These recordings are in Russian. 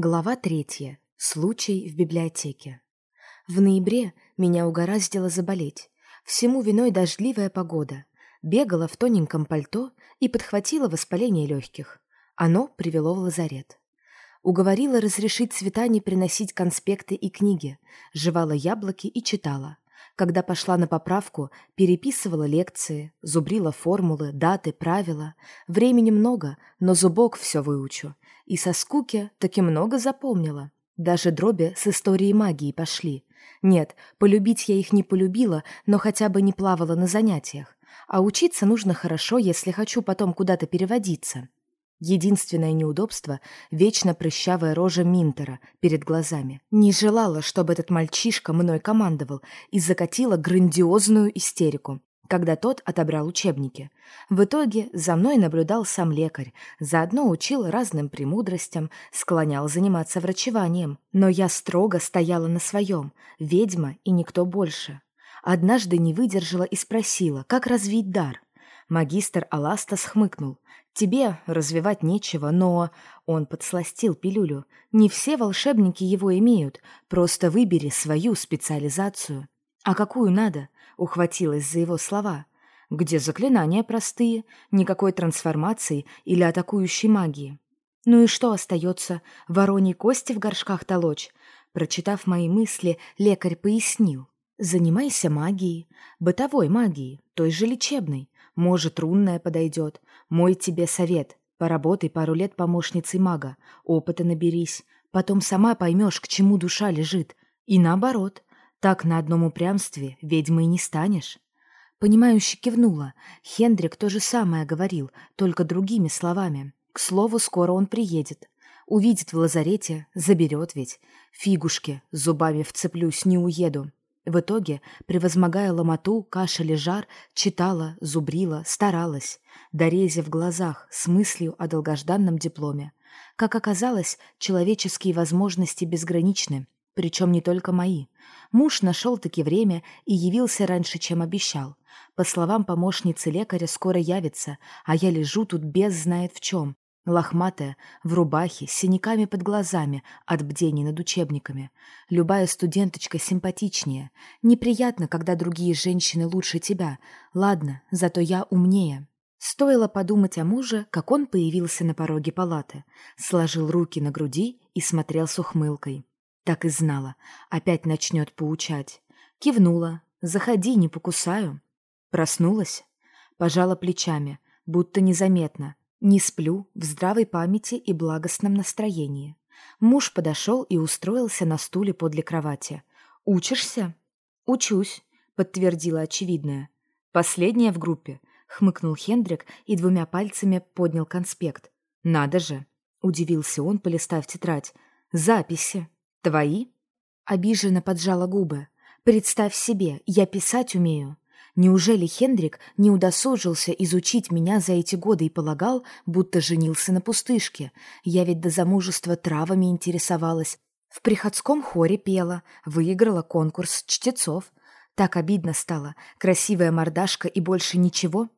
Глава третья. Случай в библиотеке. В ноябре меня угораздило заболеть. Всему виной дождливая погода. Бегала в тоненьком пальто и подхватила воспаление легких. Оно привело в лазарет. Уговорила разрешить Светане приносить конспекты и книги, жевала яблоки и читала. Когда пошла на поправку, переписывала лекции, зубрила формулы, даты, правила. Времени много, но зубок все выучу. И со скуки таки много запомнила. Даже дроби с историей магии пошли. Нет, полюбить я их не полюбила, но хотя бы не плавала на занятиях. А учиться нужно хорошо, если хочу потом куда-то переводиться. Единственное неудобство — вечно прыщавая рожа Минтера перед глазами. Не желала, чтобы этот мальчишка мной командовал, и закатила грандиозную истерику, когда тот отобрал учебники. В итоге за мной наблюдал сам лекарь, заодно учил разным премудростям, склонял заниматься врачеванием. Но я строго стояла на своем, ведьма и никто больше. Однажды не выдержала и спросила, как развить дар. Магистр Аластас хмыкнул. Тебе развивать нечего, но...» Он подсластил пилюлю. «Не все волшебники его имеют. Просто выбери свою специализацию». «А какую надо?» — ухватилась за его слова. «Где заклинания простые, никакой трансформации или атакующей магии». «Ну и что остается? Вороньи кости в горшках толочь?» Прочитав мои мысли, лекарь пояснил. «Занимайся магией, бытовой магией, той же лечебной. Может, рунная подойдет. Мой тебе совет. Поработай пару лет помощницей мага. Опыта наберись. Потом сама поймешь, к чему душа лежит. И наоборот. Так на одном упрямстве ведьмой не станешь. Понимающе кивнула. Хендрик то же самое говорил, только другими словами. К слову, скоро он приедет. Увидит в лазарете, заберет ведь. Фигушки, зубами вцеплюсь, не уеду. В итоге, превозмогая ломоту, кашель и жар, читала, зубрила, старалась, дорезя в глазах с мыслью о долгожданном дипломе. Как оказалось, человеческие возможности безграничны, причем не только мои. Муж нашел-таки время и явился раньше, чем обещал. По словам помощницы лекаря, скоро явится, а я лежу тут без знает в чем, Лохматая, в рубахе, с синяками под глазами от бдений над учебниками. Любая студенточка симпатичнее. Неприятно, когда другие женщины лучше тебя. Ладно, зато я умнее. Стоило подумать о муже, как он появился на пороге палаты. Сложил руки на груди и смотрел с ухмылкой. Так и знала. Опять начнет поучать. Кивнула. «Заходи, не покусаю». Проснулась. Пожала плечами, будто незаметно. Не сплю, в здравой памяти и благостном настроении. Муж подошел и устроился на стуле подле кровати. «Учишься?» «Учусь», — подтвердила очевидное. «Последняя в группе», — хмыкнул Хендрик и двумя пальцами поднял конспект. «Надо же!» — удивился он, полистав тетрадь. «Записи. Твои?» Обиженно поджала губы. «Представь себе, я писать умею. Неужели Хендрик не удосужился изучить меня за эти годы и полагал, будто женился на пустышке? Я ведь до замужества травами интересовалась. В приходском хоре пела, выиграла конкурс чтецов. Так обидно стало. Красивая мордашка и больше ничего.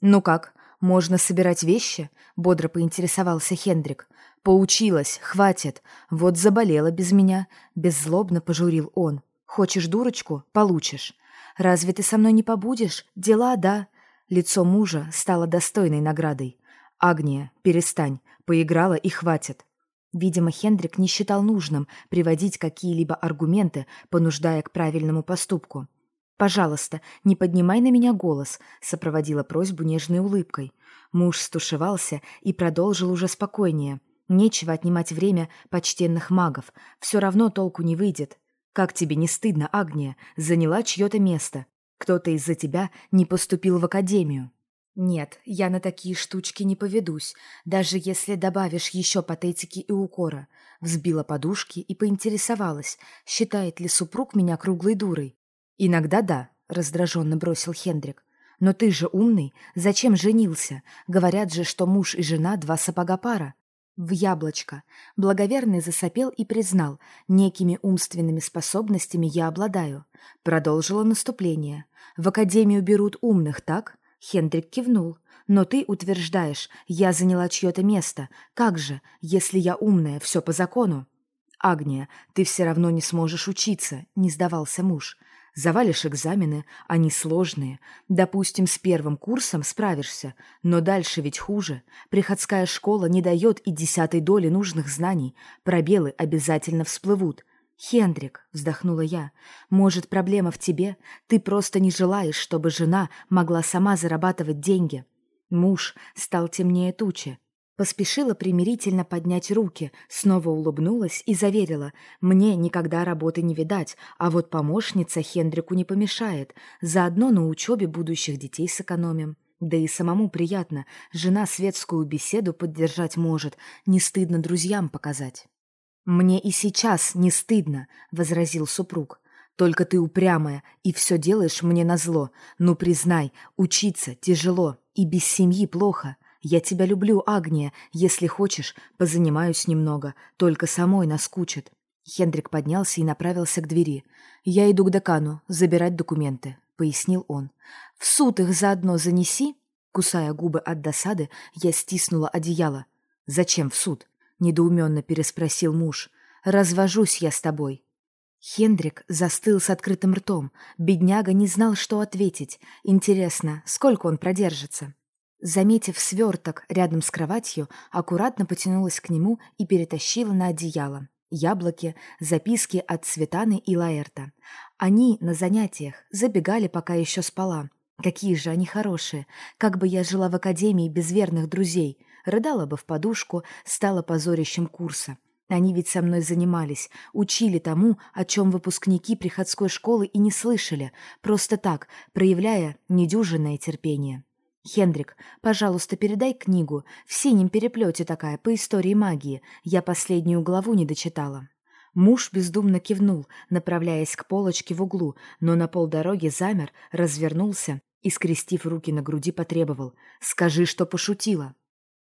«Ну как, можно собирать вещи?» — бодро поинтересовался Хендрик. «Поучилась, хватит. Вот заболела без меня», — беззлобно пожурил он. «Хочешь дурочку? Получишь. Разве ты со мной не побудешь? Дела, да?» Лицо мужа стало достойной наградой. «Агния, перестань. Поиграла и хватит». Видимо, Хендрик не считал нужным приводить какие-либо аргументы, понуждая к правильному поступку. «Пожалуйста, не поднимай на меня голос», — сопроводила просьбу нежной улыбкой. Муж стушевался и продолжил уже спокойнее. «Нечего отнимать время почтенных магов. Все равно толку не выйдет. Как тебе не стыдно, Агния, заняла чье-то место? Кто-то из-за тебя не поступил в академию. Нет, я на такие штучки не поведусь, даже если добавишь еще патетики и укора. Взбила подушки и поинтересовалась, считает ли супруг меня круглой дурой. Иногда да, раздраженно бросил Хендрик. Но ты же умный, зачем женился? Говорят же, что муж и жена два сапога пара. В яблочко. Благоверный засопел и признал, некими умственными способностями я обладаю. Продолжила наступление. В академию берут умных, так? Хендрик кивнул. Но ты утверждаешь, я заняла чье-то место. Как же, если я умная, все по закону? Агния, ты все равно не сможешь учиться, не сдавался муж. Завалишь экзамены, они сложные. Допустим, с первым курсом справишься, но дальше ведь хуже. Приходская школа не дает и десятой доли нужных знаний. Пробелы обязательно всплывут. «Хендрик», — вздохнула я, — «может, проблема в тебе? Ты просто не желаешь, чтобы жена могла сама зарабатывать деньги». Муж стал темнее тучи. Поспешила примирительно поднять руки, снова улыбнулась и заверила, «Мне никогда работы не видать, а вот помощница Хендрику не помешает. Заодно на учебе будущих детей сэкономим». Да и самому приятно, жена светскую беседу поддержать может, не стыдно друзьям показать. «Мне и сейчас не стыдно», — возразил супруг. «Только ты упрямая и все делаешь мне назло. Ну, признай, учиться тяжело и без семьи плохо. Я тебя люблю, Агния. Если хочешь, позанимаюсь немного. Только самой наскучит». Хендрик поднялся и направился к двери. «Я иду к декану забирать документы», — пояснил он. «В суд их заодно занеси». Кусая губы от досады, я стиснула одеяло. «Зачем в суд?» недоуменно переспросил муж. «Развожусь я с тобой». Хендрик застыл с открытым ртом. Бедняга не знал, что ответить. Интересно, сколько он продержится? Заметив сверток рядом с кроватью, аккуратно потянулась к нему и перетащила на одеяло. Яблоки, записки от Светаны и Лаэрта. Они на занятиях забегали, пока еще спала. Какие же они хорошие. Как бы я жила в академии без верных друзей рыдала бы в подушку, стала позорищем курса. Они ведь со мной занимались, учили тому, о чем выпускники приходской школы и не слышали, просто так, проявляя недюжинное терпение. «Хендрик, пожалуйста, передай книгу. В синем переплете такая, по истории магии. Я последнюю главу не дочитала». Муж бездумно кивнул, направляясь к полочке в углу, но на полдороги замер, развернулся и, скрестив руки на груди, потребовал «Скажи, что пошутила».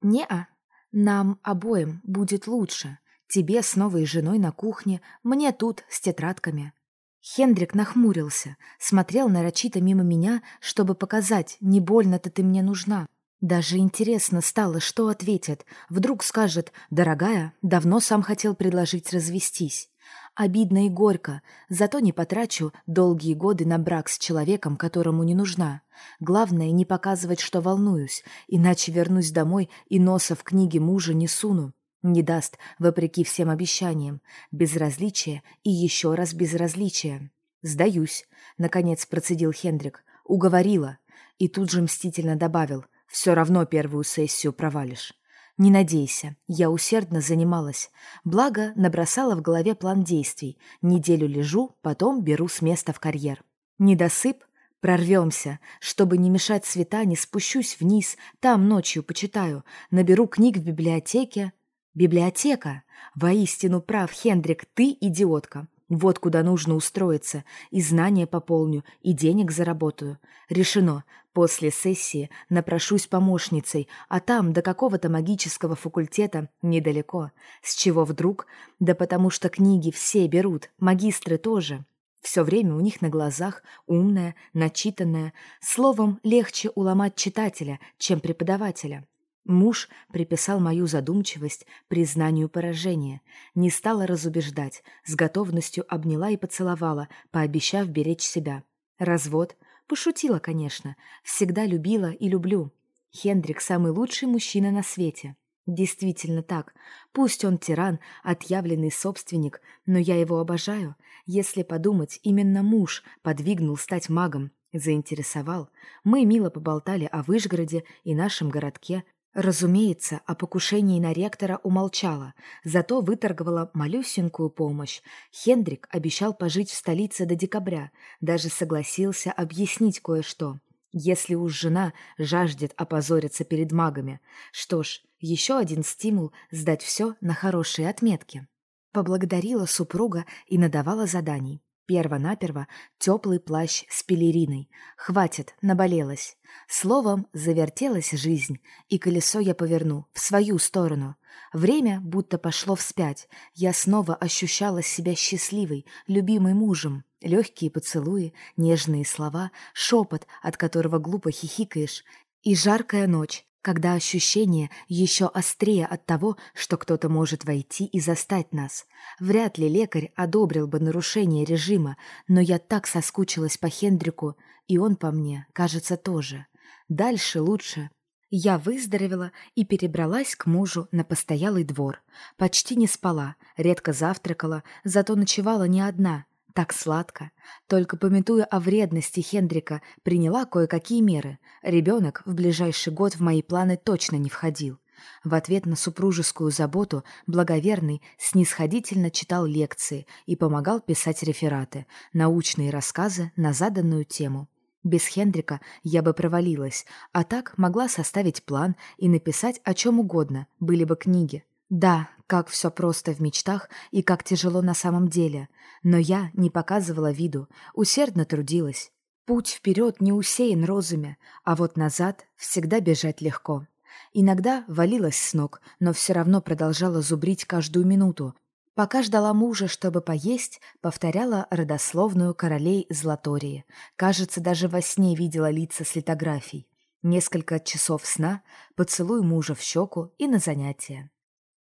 «Не-а. Нам обоим будет лучше. Тебе с новой женой на кухне, мне тут с тетрадками». Хендрик нахмурился, смотрел нарочито мимо меня, чтобы показать, не больно-то ты мне нужна. Даже интересно стало, что ответит. Вдруг скажет «Дорогая, давно сам хотел предложить развестись». Обидно и горько, зато не потрачу долгие годы на брак с человеком, которому не нужна. Главное, не показывать, что волнуюсь, иначе вернусь домой и носа в книге мужа не суну. Не даст, вопреки всем обещаниям. Безразличие и еще раз безразличие. «Сдаюсь», — наконец процедил Хендрик. «Уговорила». И тут же мстительно добавил. «Все равно первую сессию провалишь». Не надейся, я усердно занималась. Благо, набросала в голове план действий. Неделю лежу, потом беру с места в карьер. Недосып? Прорвемся. Чтобы не мешать Светане, спущусь вниз, там ночью почитаю, наберу книг в библиотеке. Библиотека? Воистину прав, Хендрик, ты идиотка. Вот куда нужно устроиться. И знания пополню, и денег заработаю. Решено. После сессии напрошусь помощницей, а там до какого-то магического факультета недалеко. С чего вдруг? Да потому что книги все берут, магистры тоже. Все время у них на глазах умная, начитанная. Словом, легче уломать читателя, чем преподавателя. Муж приписал мою задумчивость признанию поражения. Не стала разубеждать, с готовностью обняла и поцеловала, пообещав беречь себя. Развод? Пошутила, конечно. Всегда любила и люблю. Хендрик – самый лучший мужчина на свете. Действительно так. Пусть он тиран, отъявленный собственник, но я его обожаю. Если подумать, именно муж подвигнул стать магом, заинтересовал. Мы мило поболтали о Вышгороде и нашем городке, Разумеется, о покушении на ректора умолчала, зато выторговала малюсенькую помощь. Хендрик обещал пожить в столице до декабря, даже согласился объяснить кое-что. Если уж жена жаждет опозориться перед магами. Что ж, еще один стимул сдать все на хорошие отметки. Поблагодарила супруга и надавала заданий. Перво-наперво теплый плащ с пелериной. Хватит, наболелась. Словом, завертелась жизнь, и колесо я поверну в свою сторону. Время будто пошло вспять. Я снова ощущала себя счастливой, любимой мужем. Легкие поцелуи, нежные слова, шепот, от которого глупо хихикаешь. И жаркая ночь, когда ощущение еще острее от того, что кто-то может войти и застать нас. Вряд ли лекарь одобрил бы нарушение режима, но я так соскучилась по Хендрику, и он по мне, кажется, тоже. Дальше лучше. Я выздоровела и перебралась к мужу на постоялый двор. Почти не спала, редко завтракала, зато ночевала не одна, так сладко. Только пометуя о вредности Хендрика, приняла кое-какие меры. Ребенок в ближайший год в мои планы точно не входил. В ответ на супружескую заботу благоверный снисходительно читал лекции и помогал писать рефераты, научные рассказы на заданную тему. Без Хендрика я бы провалилась, а так могла составить план и написать о чем угодно, были бы книги. Да, как все просто в мечтах и как тяжело на самом деле. Но я не показывала виду, усердно трудилась. Путь вперед не усеян розами, а вот назад всегда бежать легко. Иногда валилась с ног, но все равно продолжала зубрить каждую минуту. Пока ждала мужа, чтобы поесть, повторяла родословную королей Златории. Кажется, даже во сне видела лица с литографий. Несколько часов сна, поцелуй мужа в щеку и на занятия.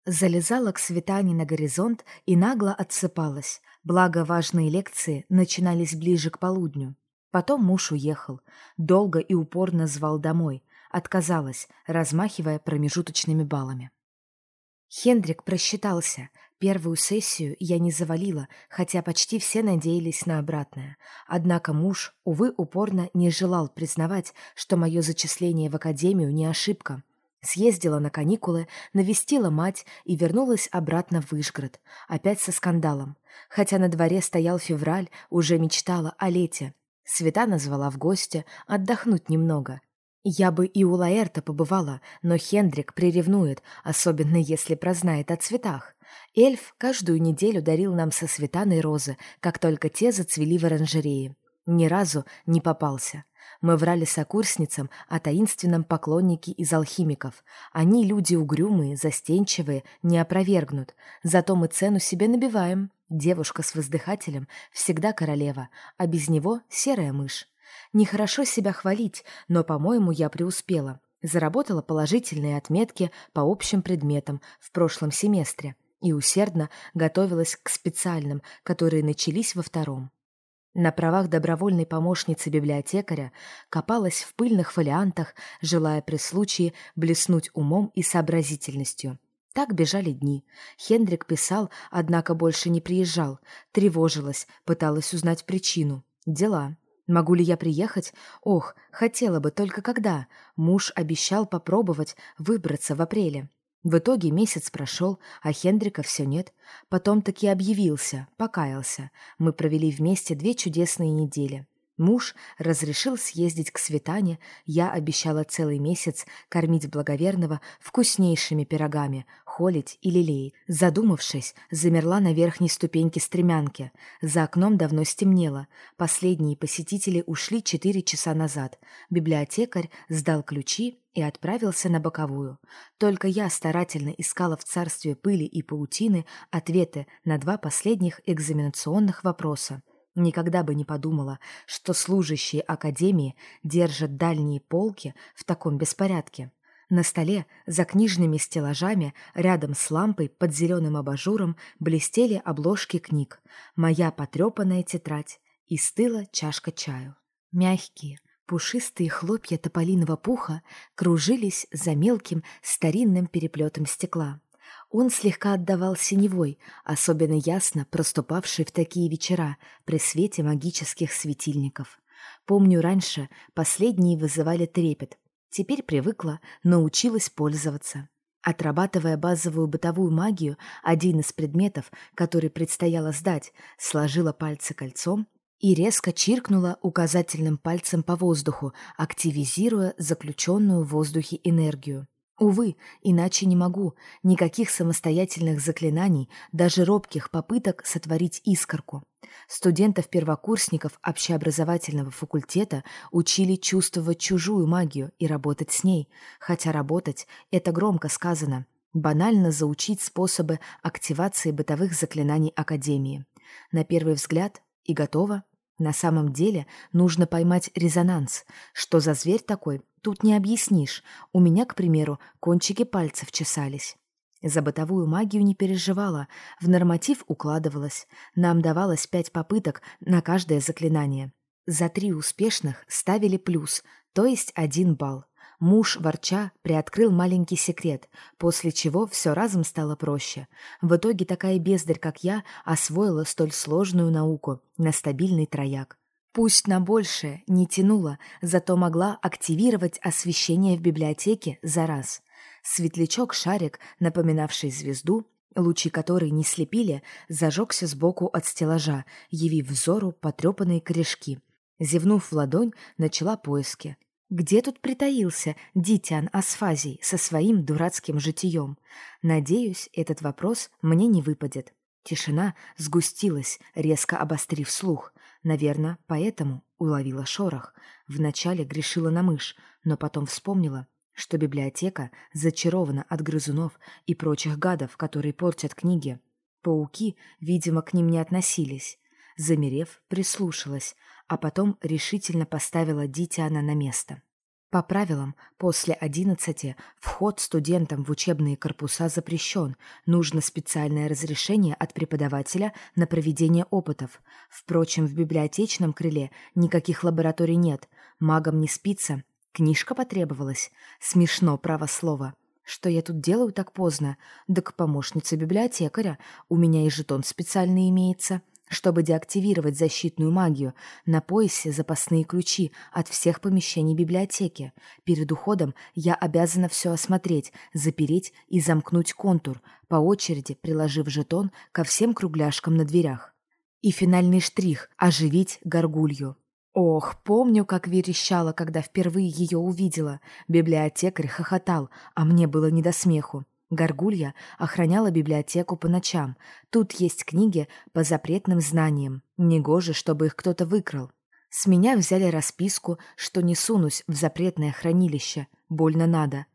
Залезала к Светане на горизонт и нагло отсыпалась, благо важные лекции начинались ближе к полудню. Потом муж уехал, долго и упорно звал домой, отказалась, размахивая промежуточными баллами. Хендрик просчитался. Первую сессию я не завалила, хотя почти все надеялись на обратное. Однако муж, увы, упорно не желал признавать, что мое зачисление в академию не ошибка. Съездила на каникулы, навестила мать и вернулась обратно в Вышгород, опять со скандалом. Хотя на дворе стоял февраль, уже мечтала о лете. Света назвала в гости отдохнуть немного. Я бы и у Лаэрта побывала, но Хендрик приревнует, особенно если прознает о цветах. Эльф каждую неделю дарил нам со Светаной розы, как только те зацвели в оранжерее. Ни разу не попался. Мы врали сокурсницам о таинственном поклоннике из алхимиков. Они люди угрюмые, застенчивые, не опровергнут. Зато мы цену себе набиваем. Девушка с воздыхателем всегда королева, а без него серая мышь. Нехорошо себя хвалить, но, по-моему, я преуспела. Заработала положительные отметки по общим предметам в прошлом семестре и усердно готовилась к специальным, которые начались во втором. На правах добровольной помощницы библиотекаря копалась в пыльных фолиантах, желая при случае блеснуть умом и сообразительностью. Так бежали дни. Хендрик писал, однако больше не приезжал. Тревожилась, пыталась узнать причину. Дела. Могу ли я приехать? Ох, хотела бы, только когда. Муж обещал попробовать выбраться в апреле. В итоге месяц прошел, а Хендрика все нет. Потом таки объявился, покаялся. Мы провели вместе две чудесные недели. Муж разрешил съездить к Светане, я обещала целый месяц кормить благоверного вкуснейшими пирогами, холить и лелеять. Задумавшись, замерла на верхней ступеньке стремянки. За окном давно стемнело. Последние посетители ушли четыре часа назад. Библиотекарь сдал ключи и отправился на боковую. Только я старательно искала в царстве пыли и паутины ответы на два последних экзаменационных вопроса. Никогда бы не подумала, что служащие академии держат дальние полки в таком беспорядке. На столе, за книжными стеллажами, рядом с лампой под зеленым абажуром блестели обложки книг. Моя потрепанная тетрадь и стыла чашка чаю. Мягкие, пушистые хлопья тополиного пуха кружились за мелким старинным переплетом стекла. Он слегка отдавал синевой, особенно ясно проступавший в такие вечера при свете магических светильников. Помню, раньше последние вызывали трепет. Теперь привыкла, научилась пользоваться. Отрабатывая базовую бытовую магию, один из предметов, который предстояло сдать, сложила пальцы кольцом и резко чиркнула указательным пальцем по воздуху, активизируя заключенную в воздухе энергию. Увы, иначе не могу. Никаких самостоятельных заклинаний, даже робких попыток сотворить искорку. Студентов-первокурсников общеобразовательного факультета учили чувствовать чужую магию и работать с ней. Хотя работать — это громко сказано. Банально заучить способы активации бытовых заклинаний Академии. На первый взгляд и готово. На самом деле нужно поймать резонанс. Что за зверь такой, тут не объяснишь. У меня, к примеру, кончики пальцев чесались. За бытовую магию не переживала, в норматив укладывалась. Нам давалось пять попыток на каждое заклинание. За три успешных ставили плюс, то есть один балл. Муж, ворча, приоткрыл маленький секрет, после чего все разом стало проще. В итоге такая бездарь, как я, освоила столь сложную науку на стабильный трояк. Пусть на большее не тянула, зато могла активировать освещение в библиотеке за раз. Светлячок-шарик, напоминавший звезду, лучи которой не слепили, зажегся сбоку от стеллажа, явив взору потрепанные корешки. Зевнув в ладонь, начала поиски. Где тут притаился Дитян Асфазий со своим дурацким житием? Надеюсь, этот вопрос мне не выпадет. Тишина сгустилась, резко обострив слух. Наверное, поэтому уловила шорох. Вначале грешила на мышь, но потом вспомнила, что библиотека зачарована от грызунов и прочих гадов, которые портят книги. Пауки, видимо, к ним не относились. Замерев, прислушалась, а потом решительно поставила Дитиана на место. По правилам, после одиннадцати вход студентам в учебные корпуса запрещен, нужно специальное разрешение от преподавателя на проведение опытов. Впрочем, в библиотечном крыле никаких лабораторий нет, магам не спится, книжка потребовалась. Смешно, право слово. Что я тут делаю так поздно? Да к помощнице библиотекаря, у меня и жетон специальный имеется. Чтобы деактивировать защитную магию, на поясе запасные ключи от всех помещений библиотеки. Перед уходом я обязана все осмотреть, запереть и замкнуть контур, по очереди приложив жетон ко всем кругляшкам на дверях. И финальный штрих — оживить горгулью. Ох, помню, как верещала, когда впервые ее увидела. Библиотекарь хохотал, а мне было не до смеху. Горгулья охраняла библиотеку по ночам. Тут есть книги по запретным знаниям. Негоже, чтобы их кто-то выкрал. С меня взяли расписку, что не сунусь в запретное хранилище. Больно надо.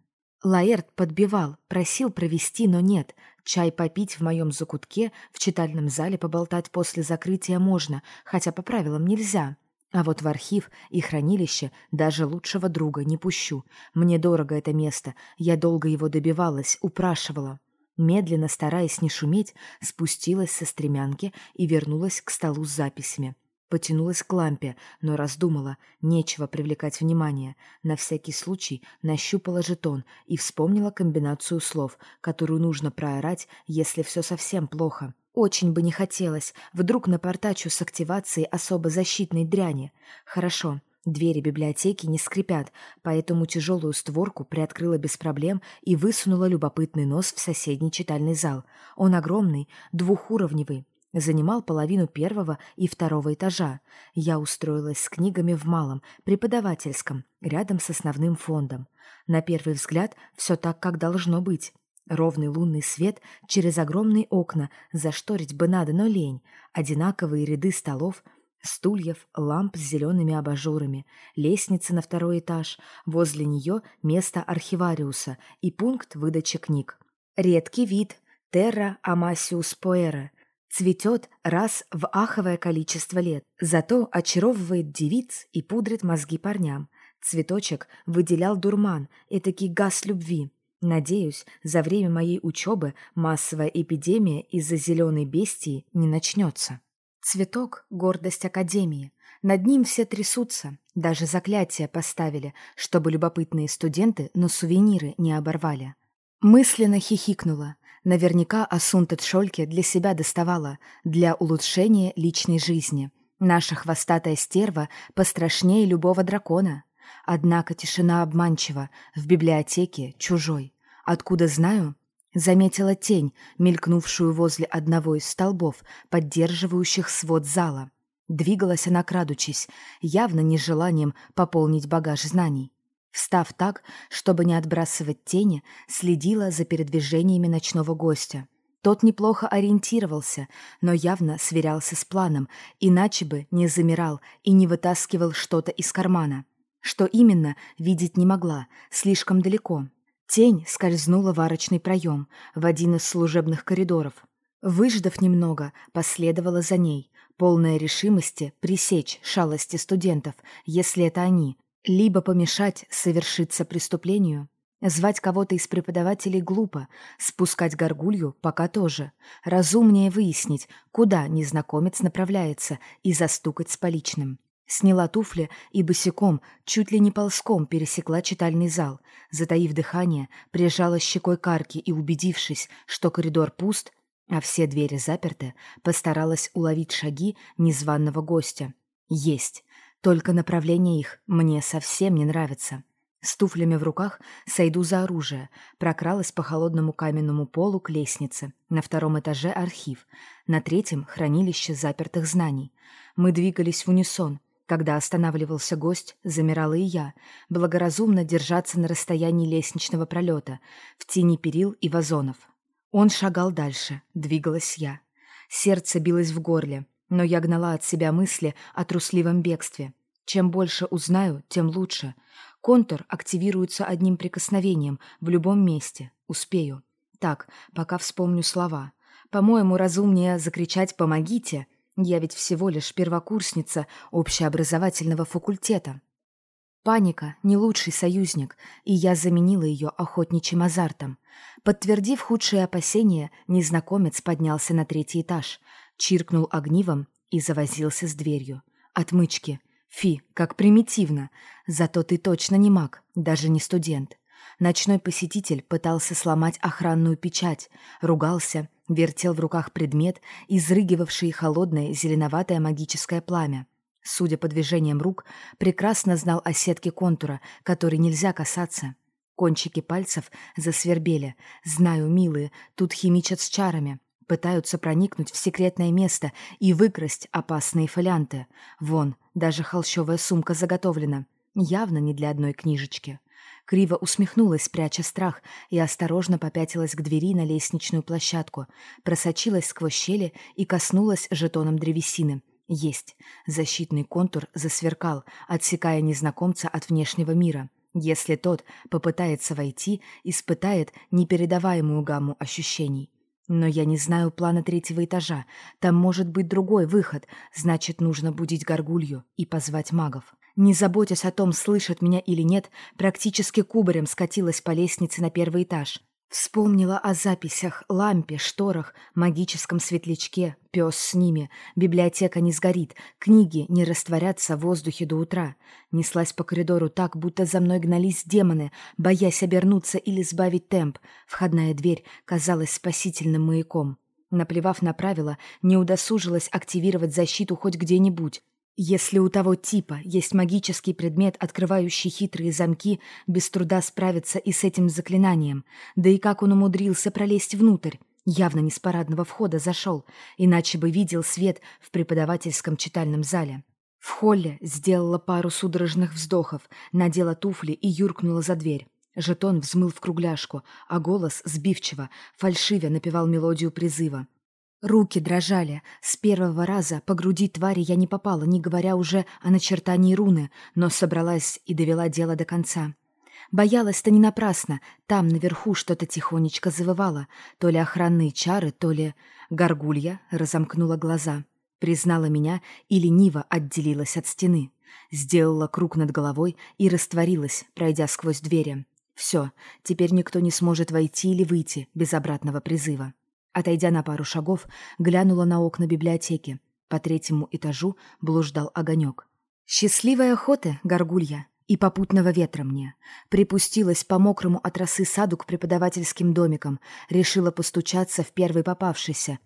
Лаэрт подбивал, просил провести, но нет. Чай попить в моем закутке, в читальном зале поболтать после закрытия можно, хотя по правилам нельзя. А вот в архив и хранилище даже лучшего друга не пущу. Мне дорого это место, я долго его добивалась, упрашивала. Медленно, стараясь не шуметь, спустилась со стремянки и вернулась к столу с записями. Потянулась к лампе, но раздумала, нечего привлекать внимание. На всякий случай нащупала жетон и вспомнила комбинацию слов, которую нужно проорать, если все совсем плохо. Очень бы не хотелось. Вдруг напортачу с активацией особо защитной дряни. Хорошо. Двери библиотеки не скрипят, поэтому тяжелую створку приоткрыла без проблем и высунула любопытный нос в соседний читальный зал. Он огромный, двухуровневый, занимал половину первого и второго этажа. Я устроилась с книгами в малом, преподавательском, рядом с основным фондом. На первый взгляд все так, как должно быть. Ровный лунный свет через огромные окна, зашторить бы надо, но лень. Одинаковые ряды столов, стульев, ламп с зелеными абажурами, лестница на второй этаж, возле нее место архивариуса и пункт выдачи книг. Редкий вид Терра амасиус поэра цветет раз в аховое количество лет, зато очаровывает девиц и пудрит мозги парням. Цветочек выделял дурман, этакий газ любви. Надеюсь, за время моей учебы массовая эпидемия из-за зеленой бестии не начнется. Цветок — гордость Академии. Над ним все трясутся. Даже заклятия поставили, чтобы любопытные студенты на сувениры не оборвали. Мысленно хихикнула. Наверняка Асунта Тшольке для себя доставала, для улучшения личной жизни. Наша хвостатая стерва пострашнее любого дракона. Однако тишина обманчива, в библиотеке чужой. Откуда знаю? Заметила тень, мелькнувшую возле одного из столбов, поддерживающих свод зала. Двигалась она, крадучись, явно не с желанием пополнить багаж знаний. Встав так, чтобы не отбрасывать тени, следила за передвижениями ночного гостя. Тот неплохо ориентировался, но явно сверялся с планом, иначе бы не замирал и не вытаскивал что-то из кармана. Что именно, видеть не могла, слишком далеко. Тень скользнула в арочный проем, в один из служебных коридоров. Выждав немного, последовала за ней, полная решимости пресечь шалости студентов, если это они, либо помешать совершиться преступлению. Звать кого-то из преподавателей глупо, спускать горгулью пока тоже. Разумнее выяснить, куда незнакомец направляется, и застукать с поличным. Сняла туфли и босиком, чуть ли не ползком, пересекла читальный зал. Затаив дыхание, прижала щекой к арке и, убедившись, что коридор пуст, а все двери заперты, постаралась уловить шаги незваного гостя. Есть. Только направление их мне совсем не нравится. С туфлями в руках сойду за оружие, прокралась по холодному каменному полу к лестнице. На втором этаже архив, на третьем — хранилище запертых знаний. Мы двигались в унисон. Когда останавливался гость, замирала и я, благоразумно держаться на расстоянии лестничного пролета, в тени перил и вазонов. Он шагал дальше, двигалась я. Сердце билось в горле, но я гнала от себя мысли о трусливом бегстве. Чем больше узнаю, тем лучше — Контур активируется одним прикосновением в любом месте. Успею. Так, пока вспомню слова. По-моему, разумнее закричать «помогите». Я ведь всего лишь первокурсница общеобразовательного факультета. Паника — не лучший союзник, и я заменила ее охотничьим азартом. Подтвердив худшие опасения, незнакомец поднялся на третий этаж, чиркнул огнивом и завозился с дверью. Отмычки — Фи, как примитивно. Зато ты точно не маг, даже не студент. Ночной посетитель пытался сломать охранную печать, ругался, вертел в руках предмет, изрыгивавший холодное зеленоватое магическое пламя. Судя по движениям рук, прекрасно знал о сетке контура, который нельзя касаться. Кончики пальцев засвербели. Знаю, милые, тут химичат с чарами. Пытаются проникнуть в секретное место и выкрасть опасные фолианты. Вон, даже холщовая сумка заготовлена. Явно не для одной книжечки. Криво усмехнулась, пряча страх, и осторожно попятилась к двери на лестничную площадку, просочилась сквозь щели и коснулась жетоном древесины. Есть. Защитный контур засверкал, отсекая незнакомца от внешнего мира. Если тот попытается войти, испытает непередаваемую гамму ощущений. Но я не знаю плана третьего этажа. Там может быть другой выход. Значит, нужно будить горгулью и позвать магов. Не заботясь о том, слышат меня или нет, практически кубарем скатилась по лестнице на первый этаж. Вспомнила о записях, лампе, шторах, магическом светлячке, пес с ними, библиотека не сгорит, книги не растворятся в воздухе до утра. Неслась по коридору так, будто за мной гнались демоны, боясь обернуться или сбавить темп. Входная дверь казалась спасительным маяком. Наплевав на правила, не удосужилась активировать защиту хоть где-нибудь. Если у того типа есть магический предмет, открывающий хитрые замки, без труда справиться и с этим заклинанием. Да и как он умудрился пролезть внутрь? Явно не с парадного входа зашел, иначе бы видел свет в преподавательском читальном зале. В холле сделала пару судорожных вздохов, надела туфли и юркнула за дверь. Жетон взмыл в кругляшку, а голос сбивчиво, фальшивя напевал мелодию призыва. Руки дрожали. С первого раза по груди твари я не попала, не говоря уже о начертании руны, но собралась и довела дело до конца. Боялась-то не напрасно. Там наверху что-то тихонечко завывало. То ли охранные чары, то ли... Горгулья разомкнула глаза. Признала меня и лениво отделилась от стены. Сделала круг над головой и растворилась, пройдя сквозь двери. Все, теперь никто не сможет войти или выйти без обратного призыва. Отойдя на пару шагов, глянула на окна библиотеки. По третьему этажу блуждал огонек. «Счастливой охоты, горгулья!» И попутного ветра мне. Припустилась по мокрому от росы саду к преподавательским домикам. Решила постучаться в первый попавшийся.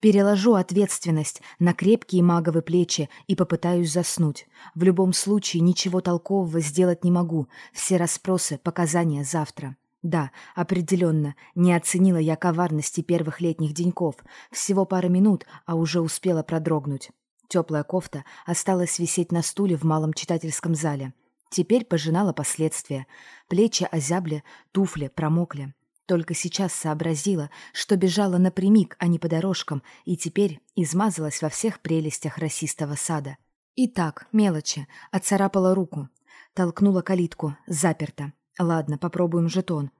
Переложу ответственность на крепкие маговые плечи и попытаюсь заснуть. В любом случае ничего толкового сделать не могу. Все расспросы, показания завтра. Да, определенно, не оценила я коварности первых летних деньков. Всего пара минут, а уже успела продрогнуть. Теплая кофта осталась висеть на стуле в малом читательском зале. Теперь пожинала последствия. Плечи озябли, туфли промокли. Только сейчас сообразила, что бежала напрямик, а не по дорожкам, и теперь измазалась во всех прелестях расистого сада. Итак, мелочи. Отцарапала руку. Толкнула калитку. Заперта. Ладно, попробуем жетон.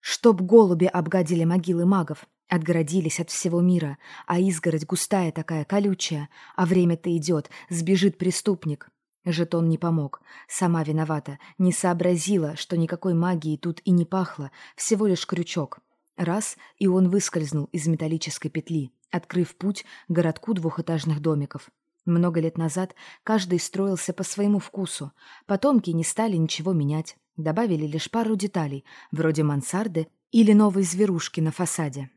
Чтоб голуби обгадили могилы магов. Отгородились от всего мира, а изгородь густая такая, колючая, а время-то идет, сбежит преступник. Жетон не помог. Сама виновата, не сообразила, что никакой магии тут и не пахло, всего лишь крючок. Раз, и он выскользнул из металлической петли, открыв путь городку двухэтажных домиков. Много лет назад каждый строился по своему вкусу. Потомки не стали ничего менять, добавили лишь пару деталей, вроде мансарды или новой зверушки на фасаде.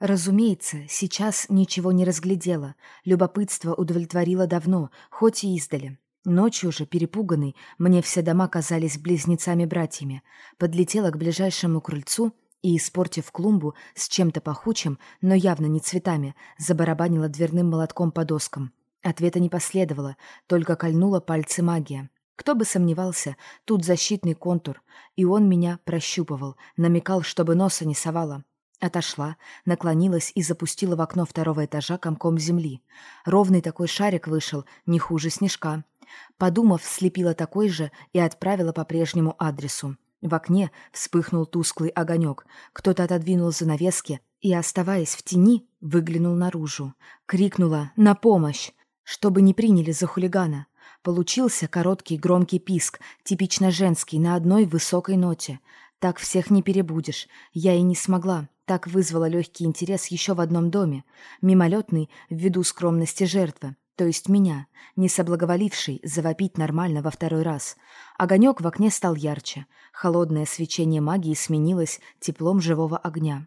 Разумеется, сейчас ничего не разглядела, любопытство удовлетворило давно, хоть и издали. Ночью же, перепуганный, мне все дома казались близнецами-братьями, подлетела к ближайшему крыльцу и, испортив клумбу с чем-то пахучим, но явно не цветами, забарабанила дверным молотком по доскам. Ответа не последовало, только кольнула пальцы магия. Кто бы сомневался, тут защитный контур, и он меня прощупывал, намекал, чтобы носа не совала. Отошла, наклонилась и запустила в окно второго этажа комком земли. Ровный такой шарик вышел, не хуже снежка. Подумав, слепила такой же и отправила по прежнему адресу. В окне вспыхнул тусклый огонек. Кто-то отодвинул занавески и, оставаясь в тени, выглянул наружу. Крикнула «На помощь!» чтобы не приняли за хулигана. Получился короткий громкий писк, типично женский, на одной высокой ноте. Так всех не перебудешь. Я и не смогла. Так вызвала легкий интерес еще в одном доме. Мимолетный, ввиду скромности жертвы то есть меня, не соблаговоливший завопить нормально во второй раз. Огонек в окне стал ярче. Холодное свечение магии сменилось теплом живого огня.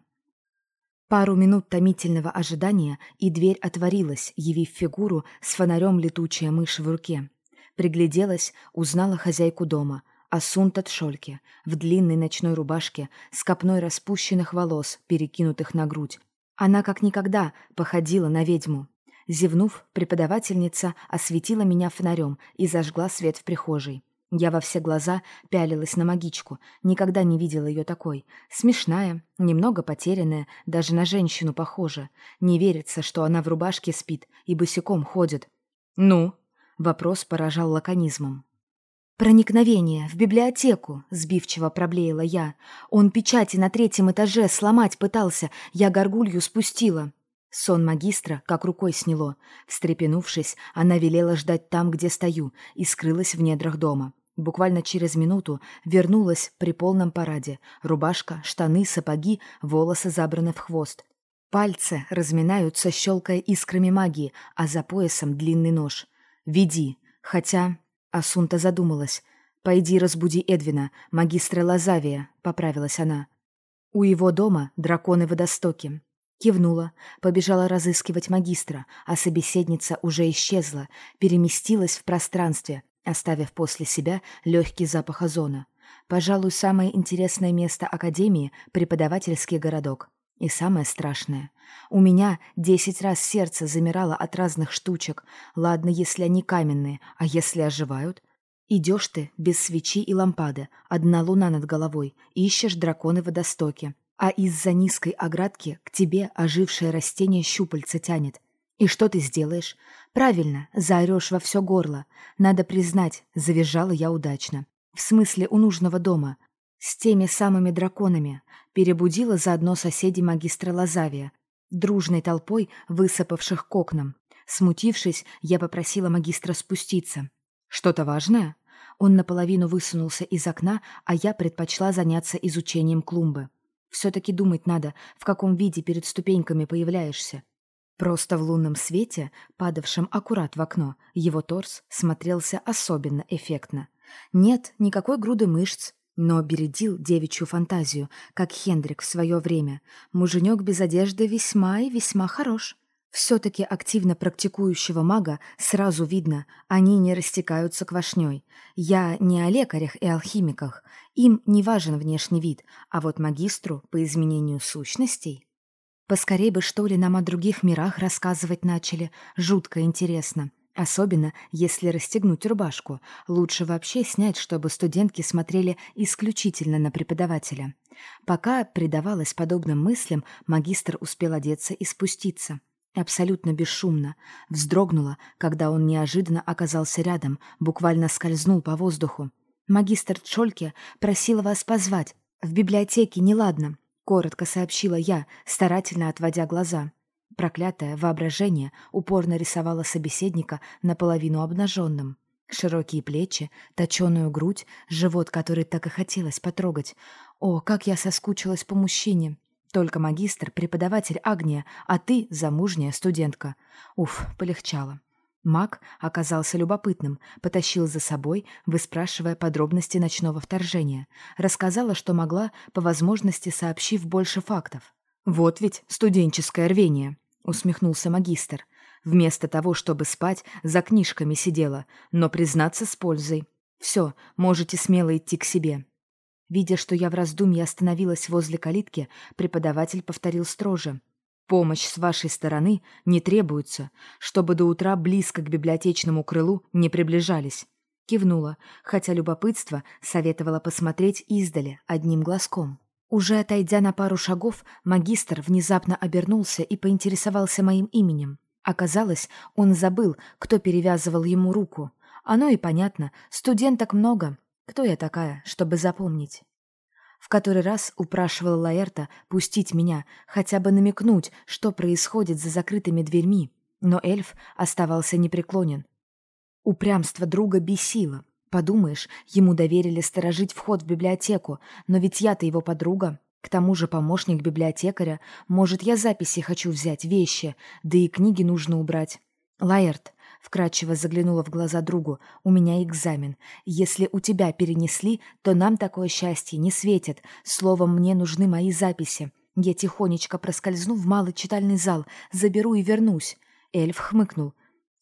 Пару минут томительного ожидания, и дверь отворилась, явив фигуру с фонарем летучая мышь в руке. Пригляделась, узнала хозяйку дома, Асунта Тшольке, в длинной ночной рубашке, с копной распущенных волос, перекинутых на грудь. Она как никогда походила на ведьму. Зевнув, преподавательница осветила меня фонарем и зажгла свет в прихожей. Я во все глаза пялилась на магичку, никогда не видела ее такой. Смешная, немного потерянная, даже на женщину похожа. Не верится, что она в рубашке спит и босиком ходит. «Ну?» — вопрос поражал лаконизмом. «Проникновение в библиотеку», — сбивчиво проблеяла я. «Он печати на третьем этаже сломать пытался, я горгулью спустила». Сон магистра как рукой сняло. Встрепенувшись, она велела ждать там, где стою, и скрылась в недрах дома. Буквально через минуту вернулась при полном параде. Рубашка, штаны, сапоги, волосы забраны в хвост. Пальцы разминаются, щелкая искрами магии, а за поясом длинный нож. «Веди!» Хотя... Асунта задумалась. «Пойди разбуди Эдвина, магистра Лазавия», — поправилась она. «У его дома драконы водостоки. Кивнула, побежала разыскивать магистра, а собеседница уже исчезла, переместилась в пространстве, оставив после себя легкий запах озона. Пожалуй, самое интересное место Академии — преподавательский городок. И самое страшное. У меня десять раз сердце замирало от разных штучек. Ладно, если они каменные, а если оживают? Идешь ты без свечи и лампады, одна луна над головой, ищешь драконы в водостоке а из-за низкой оградки к тебе ожившее растение щупальца тянет. И что ты сделаешь? Правильно, заорешь во все горло. Надо признать, завизжала я удачно. В смысле, у нужного дома. С теми самыми драконами. Перебудила заодно соседей магистра Лазавия, дружной толпой высыпавших к окнам. Смутившись, я попросила магистра спуститься. «Что-то важное?» Он наполовину высунулся из окна, а я предпочла заняться изучением клумбы. Все-таки думать надо, в каком виде перед ступеньками появляешься. Просто в лунном свете, падавшем аккурат в окно, его торс смотрелся особенно эффектно. Нет никакой груды мышц, но бередил девичью фантазию, как Хендрик в свое время. Муженек без одежды весьма и весьма хорош. Все-таки активно практикующего мага сразу видно, они не растекаются квашней. Я не о лекарях и алхимиках, им не важен внешний вид, а вот магистру по изменению сущностей... Поскорей бы, что ли, нам о других мирах рассказывать начали, жутко интересно. Особенно, если расстегнуть рубашку. Лучше вообще снять, чтобы студентки смотрели исключительно на преподавателя. Пока предавалась подобным мыслям, магистр успел одеться и спуститься. Абсолютно бесшумно. Вздрогнула, когда он неожиданно оказался рядом, буквально скользнул по воздуху. «Магистр Чольке просил вас позвать. В библиотеке неладно», — коротко сообщила я, старательно отводя глаза. Проклятое воображение упорно рисовало собеседника наполовину обнаженным. Широкие плечи, точеную грудь, живот, который так и хотелось потрогать. О, как я соскучилась по мужчине! Только магистр, преподаватель Агния, а ты замужняя студентка. Уф, полегчало. Маг оказался любопытным, потащил за собой, выспрашивая подробности ночного вторжения. Рассказала, что могла, по возможности сообщив больше фактов. «Вот ведь студенческое рвение», — усмехнулся магистр. «Вместо того, чтобы спать, за книжками сидела, но признаться с пользой. Все, можете смело идти к себе». Видя, что я в раздумье остановилась возле калитки, преподаватель повторил строже. Помощь с вашей стороны не требуется, чтобы до утра близко к библиотечному крылу не приближались. Кивнула, хотя любопытство советовало посмотреть издали, одним глазком. Уже отойдя на пару шагов, магистр внезапно обернулся и поинтересовался моим именем. Оказалось, он забыл, кто перевязывал ему руку. Оно и понятно, студенток много. Кто я такая, чтобы запомнить? В который раз упрашивала Лаэрта пустить меня, хотя бы намекнуть, что происходит за закрытыми дверьми, но эльф оставался непреклонен. Упрямство друга бесило. Подумаешь, ему доверили сторожить вход в библиотеку, но ведь я-то его подруга. К тому же помощник библиотекаря. Может, я записи хочу взять, вещи, да и книги нужно убрать. Лаэрт, Вкратчиво заглянула в глаза другу. «У меня экзамен. Если у тебя перенесли, то нам такое счастье не светит. Словом, мне нужны мои записи. Я тихонечко проскользну в малый читальный зал, заберу и вернусь». Эльф хмыкнул.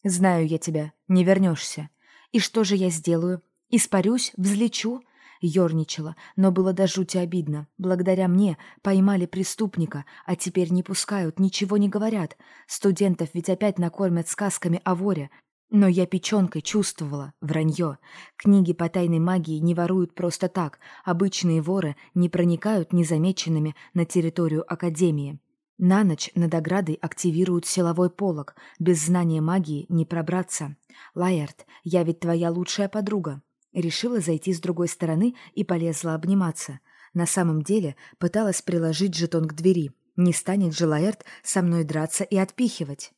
«Знаю я тебя. Не вернешься. И что же я сделаю? Испарюсь? Взлечу?» Ёрничала, но было до жути обидно. Благодаря мне поймали преступника, а теперь не пускают, ничего не говорят. Студентов ведь опять накормят сказками о воре. Но я печенкой чувствовала вранье. Книги по тайной магии не воруют просто так. Обычные воры не проникают незамеченными на территорию Академии. На ночь над оградой активируют силовой полог. Без знания магии не пробраться. Лаэрт, я ведь твоя лучшая подруга. Решила зайти с другой стороны и полезла обниматься. На самом деле пыталась приложить жетон к двери. Не станет же Лаэрт со мной драться и отпихивать.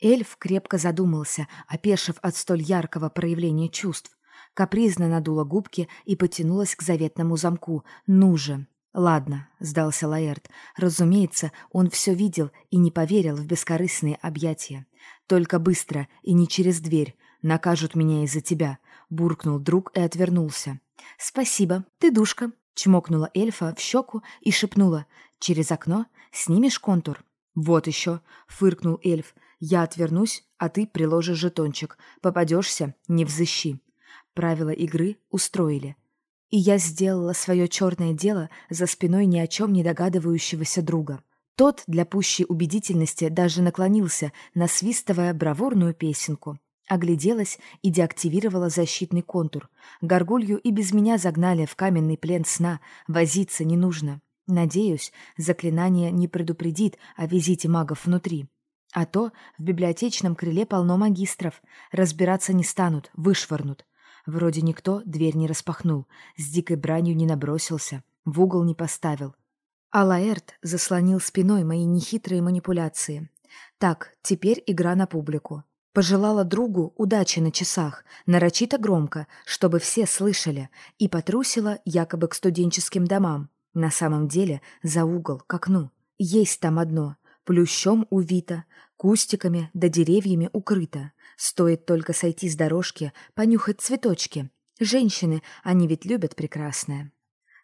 Эльф крепко задумался, опешив от столь яркого проявления чувств. Капризно надула губки и потянулась к заветному замку. «Ну же!» «Ладно», — сдался Лаэрт. Разумеется, он все видел и не поверил в бескорыстные объятия. «Только быстро и не через дверь. Накажут меня из-за тебя буркнул друг и отвернулся. «Спасибо, ты душка», — чмокнула эльфа в щеку и шепнула. «Через окно снимешь контур». «Вот еще», — фыркнул эльф. «Я отвернусь, а ты приложишь жетончик. Попадешься — не взыщи». Правила игры устроили. И я сделала свое черное дело за спиной ни о чем не догадывающегося друга. Тот для пущей убедительности даже наклонился, насвистывая бравурную песенку. Огляделась и деактивировала защитный контур. Горгулью и без меня загнали в каменный плен сна. Возиться не нужно. Надеюсь, заклинание не предупредит о визите магов внутри. А то в библиотечном крыле полно магистров. Разбираться не станут, вышвырнут. Вроде никто дверь не распахнул, с дикой бранью не набросился, в угол не поставил. А Лаэрт заслонил спиной мои нехитрые манипуляции. Так, теперь игра на публику. Пожелала другу удачи на часах, нарочито громко, чтобы все слышали, и потрусила якобы к студенческим домам. На самом деле за угол, к окну. Есть там одно, плющом увито, кустиками да деревьями укрыто. Стоит только сойти с дорожки, понюхать цветочки. Женщины, они ведь любят прекрасное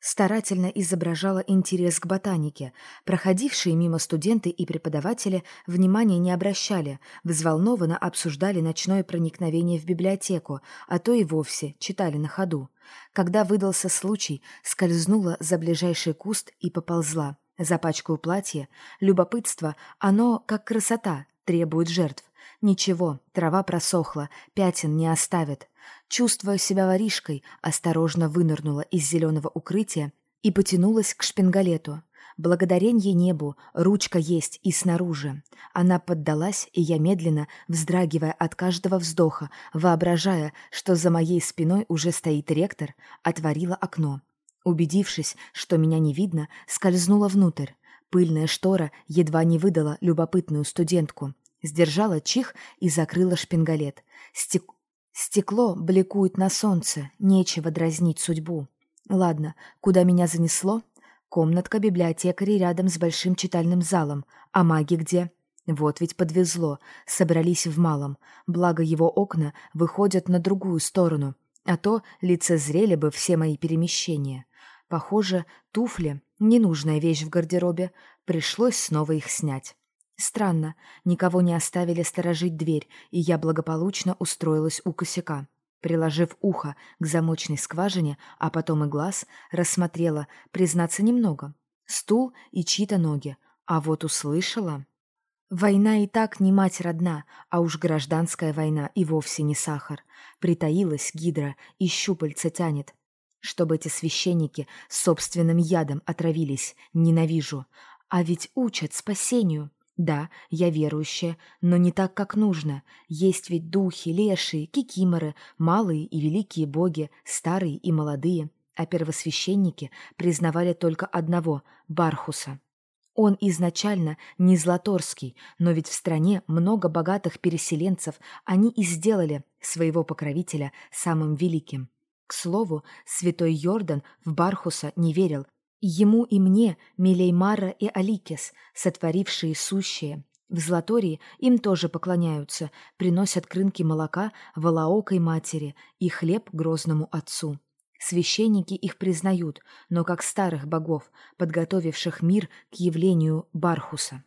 старательно изображала интерес к ботанике. Проходившие мимо студенты и преподаватели внимания не обращали, взволнованно обсуждали ночное проникновение в библиотеку, а то и вовсе читали на ходу. Когда выдался случай, скользнула за ближайший куст и поползла. Запачкаю платье. Любопытство, оно, как красота, требует жертв. Ничего, трава просохла, пятен не оставит. Чувствуя себя воришкой, осторожно вынырнула из зеленого укрытия и потянулась к шпингалету. Благодаренье небу, ручка есть и снаружи. Она поддалась, и я медленно, вздрагивая от каждого вздоха, воображая, что за моей спиной уже стоит ректор, отворила окно. Убедившись, что меня не видно, скользнула внутрь. Пыльная штора едва не выдала любопытную студентку. Сдержала чих и закрыла шпингалет. Стек... Стекло бликует на солнце, нечего дразнить судьбу. Ладно, куда меня занесло? Комнатка библиотекарей рядом с большим читальным залом. А маги где? Вот ведь подвезло. Собрались в малом. Благо его окна выходят на другую сторону. А то лицезрели бы все мои перемещения. Похоже, туфли — ненужная вещь в гардеробе. Пришлось снова их снять. Странно, никого не оставили сторожить дверь, и я благополучно устроилась у косяка. Приложив ухо к замочной скважине, а потом и глаз, рассмотрела, признаться немного. Стул и чьи-то ноги. А вот услышала... Война и так не мать родна, а уж гражданская война и вовсе не сахар. Притаилась гидра и щупальца тянет. Чтобы эти священники собственным ядом отравились, ненавижу. А ведь учат спасению. Да, я верующая, но не так, как нужно. Есть ведь духи, лешие, кикиморы, малые и великие боги, старые и молодые. А первосвященники признавали только одного — Бархуса. Он изначально не Златорский, но ведь в стране много богатых переселенцев, они и сделали своего покровителя самым великим. К слову, святой Йордан в Бархуса не верил, Ему и мне, милей Мара и Аликес, сотворившие сущие. В Златории им тоже поклоняются, приносят крынки молока волоокой матери и хлеб грозному отцу. Священники их признают, но как старых богов, подготовивших мир к явлению Бархуса.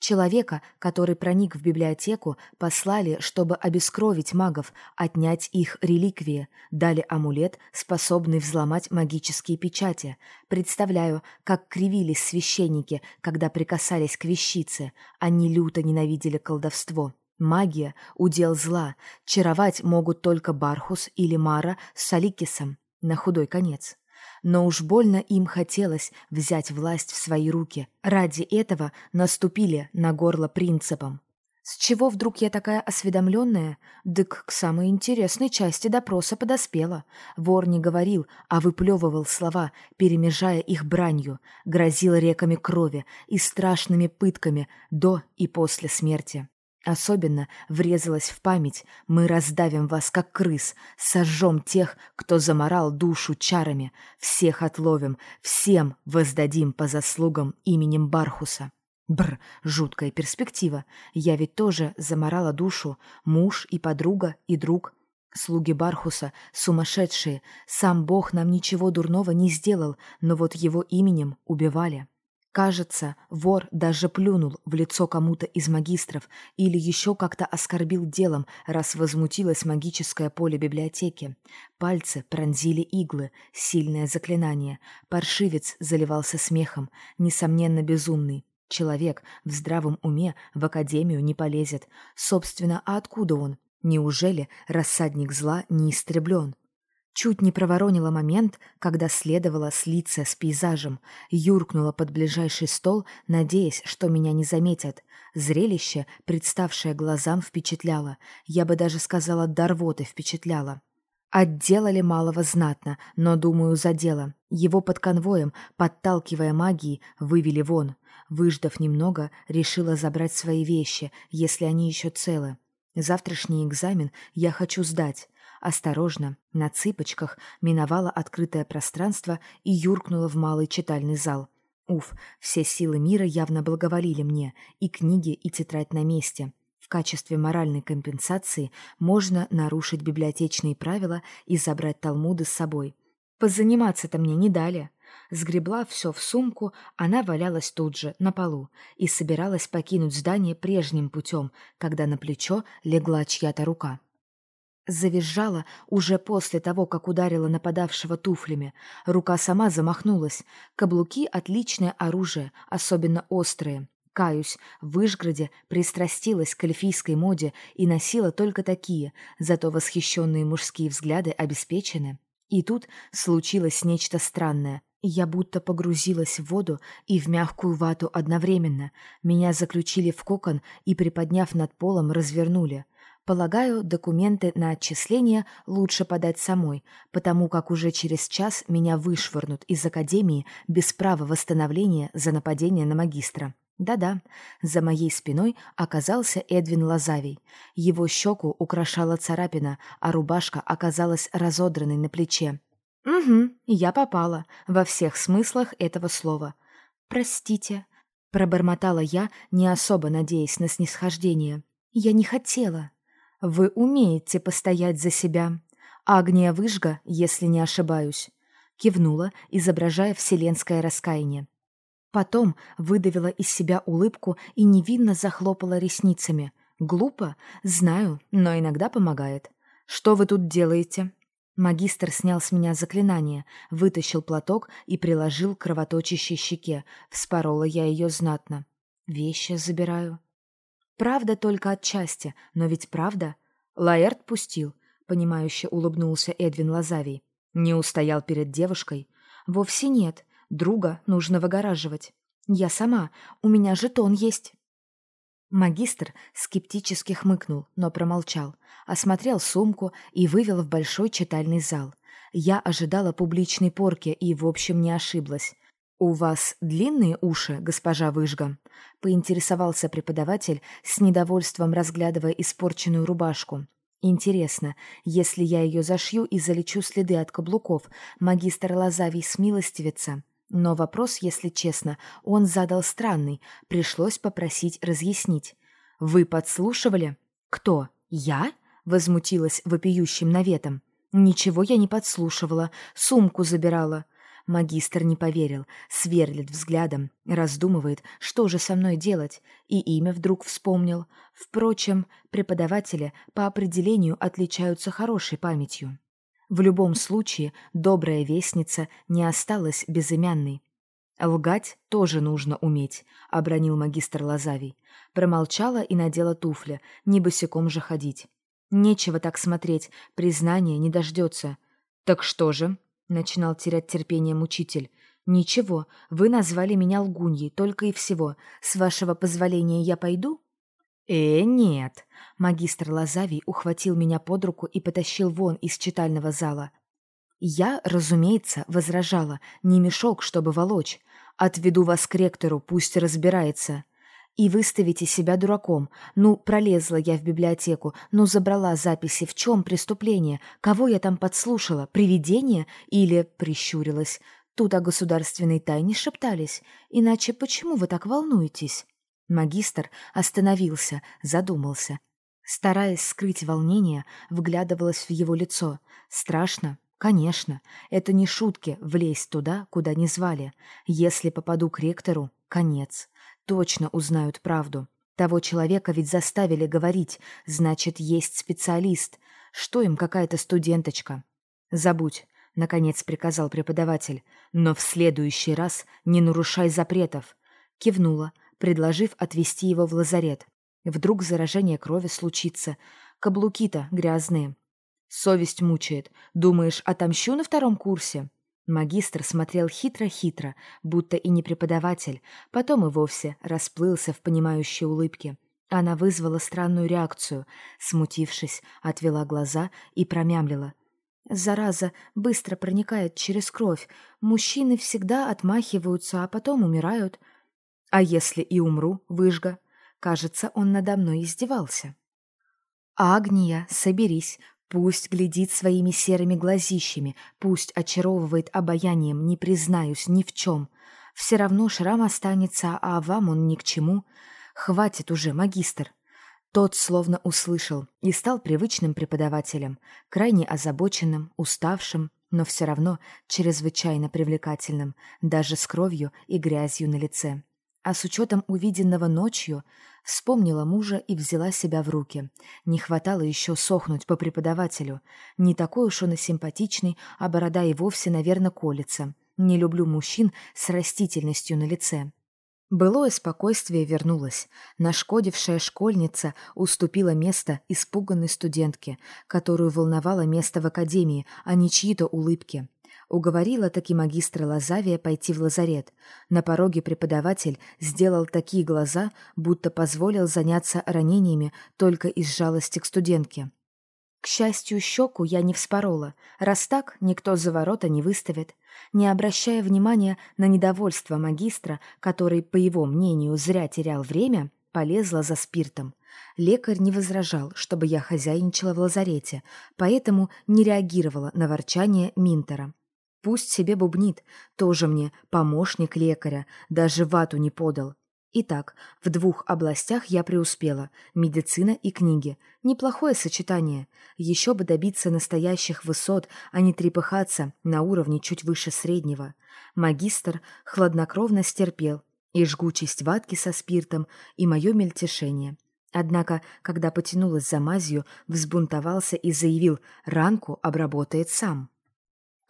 Человека, который проник в библиотеку, послали, чтобы обескровить магов, отнять их реликвии, дали амулет, способный взломать магические печати. Представляю, как кривились священники, когда прикасались к вещице. Они люто ненавидели колдовство. Магия — удел зла. Чаровать могут только Бархус или Мара с Саликисом. На худой конец но уж больно им хотелось взять власть в свои руки. Ради этого наступили на горло принципам. С чего вдруг я такая осведомленная? Дык к самой интересной части допроса подоспела. Вор не говорил, а выплевывал слова, перемежая их бранью, грозил реками крови и страшными пытками до и после смерти. Особенно врезалась в память «Мы раздавим вас, как крыс, сожжем тех, кто заморал душу чарами, всех отловим, всем воздадим по заслугам именем Бархуса». Бр, жуткая перспектива. Я ведь тоже заморала душу, муж и подруга, и друг. Слуги Бархуса сумасшедшие, сам Бог нам ничего дурного не сделал, но вот его именем убивали. Кажется, вор даже плюнул в лицо кому-то из магистров или еще как-то оскорбил делом, раз возмутилось магическое поле библиотеки. Пальцы пронзили иглы, сильное заклинание. Паршивец заливался смехом, несомненно безумный. Человек в здравом уме в академию не полезет. Собственно, а откуда он? Неужели рассадник зла не истреблен? Чуть не проворонила момент, когда следовало слиться с пейзажем, юркнула под ближайший стол, надеясь, что меня не заметят. Зрелище, представшее глазам, впечатляло. Я бы даже сказала, дарвоты впечатляло. Отделали малого знатно, но, думаю, за дело. Его под конвоем, подталкивая магией, вывели вон. Выждав немного, решила забрать свои вещи, если они еще целы. Завтрашний экзамен я хочу сдать. Осторожно, на цыпочках, миновала открытое пространство и юркнула в малый читальный зал. Уф, все силы мира явно благоволили мне, и книги, и тетрадь на месте. В качестве моральной компенсации можно нарушить библиотечные правила и забрать Талмуды с собой. Позаниматься-то мне не дали. Сгребла все в сумку, она валялась тут же, на полу, и собиралась покинуть здание прежним путем, когда на плечо легла чья-то рука. Завизжала уже после того, как ударила нападавшего туфлями. Рука сама замахнулась. Каблуки — отличное оружие, особенно острые. Каюсь, в Вышгороде пристрастилась к эльфийской моде и носила только такие, зато восхищенные мужские взгляды обеспечены. И тут случилось нечто странное. Я будто погрузилась в воду и в мягкую вату одновременно. Меня заключили в кокон и, приподняв над полом, развернули. Полагаю, документы на отчисление лучше подать самой, потому как уже через час меня вышвырнут из академии без права восстановления за нападение на магистра. Да-да, за моей спиной оказался Эдвин Лазавий. Его щеку украшала царапина, а рубашка оказалась разодранной на плече. «Угу, я попала, во всех смыслах этого слова. Простите», — пробормотала я, не особо надеясь на снисхождение. «Я не хотела». «Вы умеете постоять за себя. Агния Выжга, если не ошибаюсь», — кивнула, изображая вселенское раскаяние. Потом выдавила из себя улыбку и невинно захлопала ресницами. Глупо? Знаю, но иногда помогает. «Что вы тут делаете?» Магистр снял с меня заклинание, вытащил платок и приложил к кровоточащей щеке. Вспорола я ее знатно. «Вещи забираю». «Правда только отчасти, но ведь правда?» Лаэрт пустил, понимающе улыбнулся Эдвин Лазавий. Не устоял перед девушкой. «Вовсе нет. Друга нужно выгораживать. Я сама, у меня жетон есть. Магистр скептически хмыкнул, но промолчал, осмотрел сумку и вывел в большой читальный зал. Я ожидала публичной порки и, в общем, не ошиблась. «У вас длинные уши, госпожа Выжга?» — поинтересовался преподаватель, с недовольством разглядывая испорченную рубашку. «Интересно, если я ее зашью и залечу следы от каблуков, магистр Лазавий смилостивится?» Но вопрос, если честно, он задал странный, пришлось попросить разъяснить. «Вы подслушивали?» «Кто? Я?» — возмутилась вопиющим наветом. «Ничего я не подслушивала, сумку забирала». Магистр не поверил, сверлит взглядом, раздумывает, что же со мной делать, и имя вдруг вспомнил. Впрочем, преподаватели по определению отличаются хорошей памятью. В любом случае, добрая вестница не осталась безымянной. «Лгать тоже нужно уметь», — обронил магистр Лазавий. Промолчала и надела туфли, не босиком же ходить. «Нечего так смотреть, признания не дождется». «Так что же?» — начинал терять терпение мучитель. «Ничего, вы назвали меня лгуньей, только и всего. С вашего позволения я пойду?» «Э, нет!» Магистр Лазавий ухватил меня под руку и потащил вон из читального зала. Я, разумеется, возражала, не мешок, чтобы волочь. Отведу вас к ректору, пусть разбирается. И выставите себя дураком. Ну, пролезла я в библиотеку, ну, забрала записи. В чем преступление? Кого я там подслушала? Привидение? Или прищурилась? Тут о государственной тайне шептались. Иначе почему вы так волнуетесь? Магистр остановился, задумался. Стараясь скрыть волнение, вглядывалась в его лицо. Страшно? Конечно. Это не шутки влезть туда, куда не звали. Если попаду к ректору, конец. Точно узнают правду. Того человека ведь заставили говорить, значит, есть специалист. Что им какая-то студенточка? Забудь, — наконец приказал преподаватель. Но в следующий раз не нарушай запретов. Кивнула, предложив отвезти его в лазарет. Вдруг заражение крови случится. Каблуки-то грязные. Совесть мучает. Думаешь, отомщу на втором курсе? Магистр смотрел хитро-хитро, будто и не преподаватель, потом и вовсе расплылся в понимающей улыбке. Она вызвала странную реакцию. Смутившись, отвела глаза и промямлила. «Зараза быстро проникает через кровь. Мужчины всегда отмахиваются, а потом умирают. А если и умру, выжга? Кажется, он надо мной издевался. Агния, соберись, пусть глядит своими серыми глазищами, пусть очаровывает обаянием, не признаюсь ни в чем. Все равно шрам останется, а вам он ни к чему. Хватит уже, магистр. Тот словно услышал и стал привычным преподавателем, крайне озабоченным, уставшим, но все равно чрезвычайно привлекательным, даже с кровью и грязью на лице. А с учетом увиденного ночью вспомнила мужа и взяла себя в руки. Не хватало еще сохнуть по преподавателю. Не такой уж он и симпатичный, а борода и вовсе, наверное, колется. Не люблю мужчин с растительностью на лице. Былое спокойствие вернулось. Нашкодившая школьница уступила место испуганной студентке, которую волновало место в академии, а не чьи-то улыбки. Уговорила таки магистра Лазавия пойти в лазарет. На пороге преподаватель сделал такие глаза, будто позволил заняться ранениями только из жалости к студентке. К счастью, щеку я не вспорола. Раз так, никто за ворота не выставит. Не обращая внимания на недовольство магистра, который, по его мнению, зря терял время, полезла за спиртом. Лекарь не возражал, чтобы я хозяйничала в лазарете, поэтому не реагировала на ворчание Минтера. Пусть себе бубнит, тоже мне помощник лекаря, даже вату не подал. Итак, в двух областях я преуспела – медицина и книги. Неплохое сочетание. Еще бы добиться настоящих высот, а не трепыхаться на уровне чуть выше среднего. Магистр хладнокровно стерпел и жгучесть ватки со спиртом, и мое мельтешение. Однако, когда потянулась за мазью, взбунтовался и заявил «ранку обработает сам».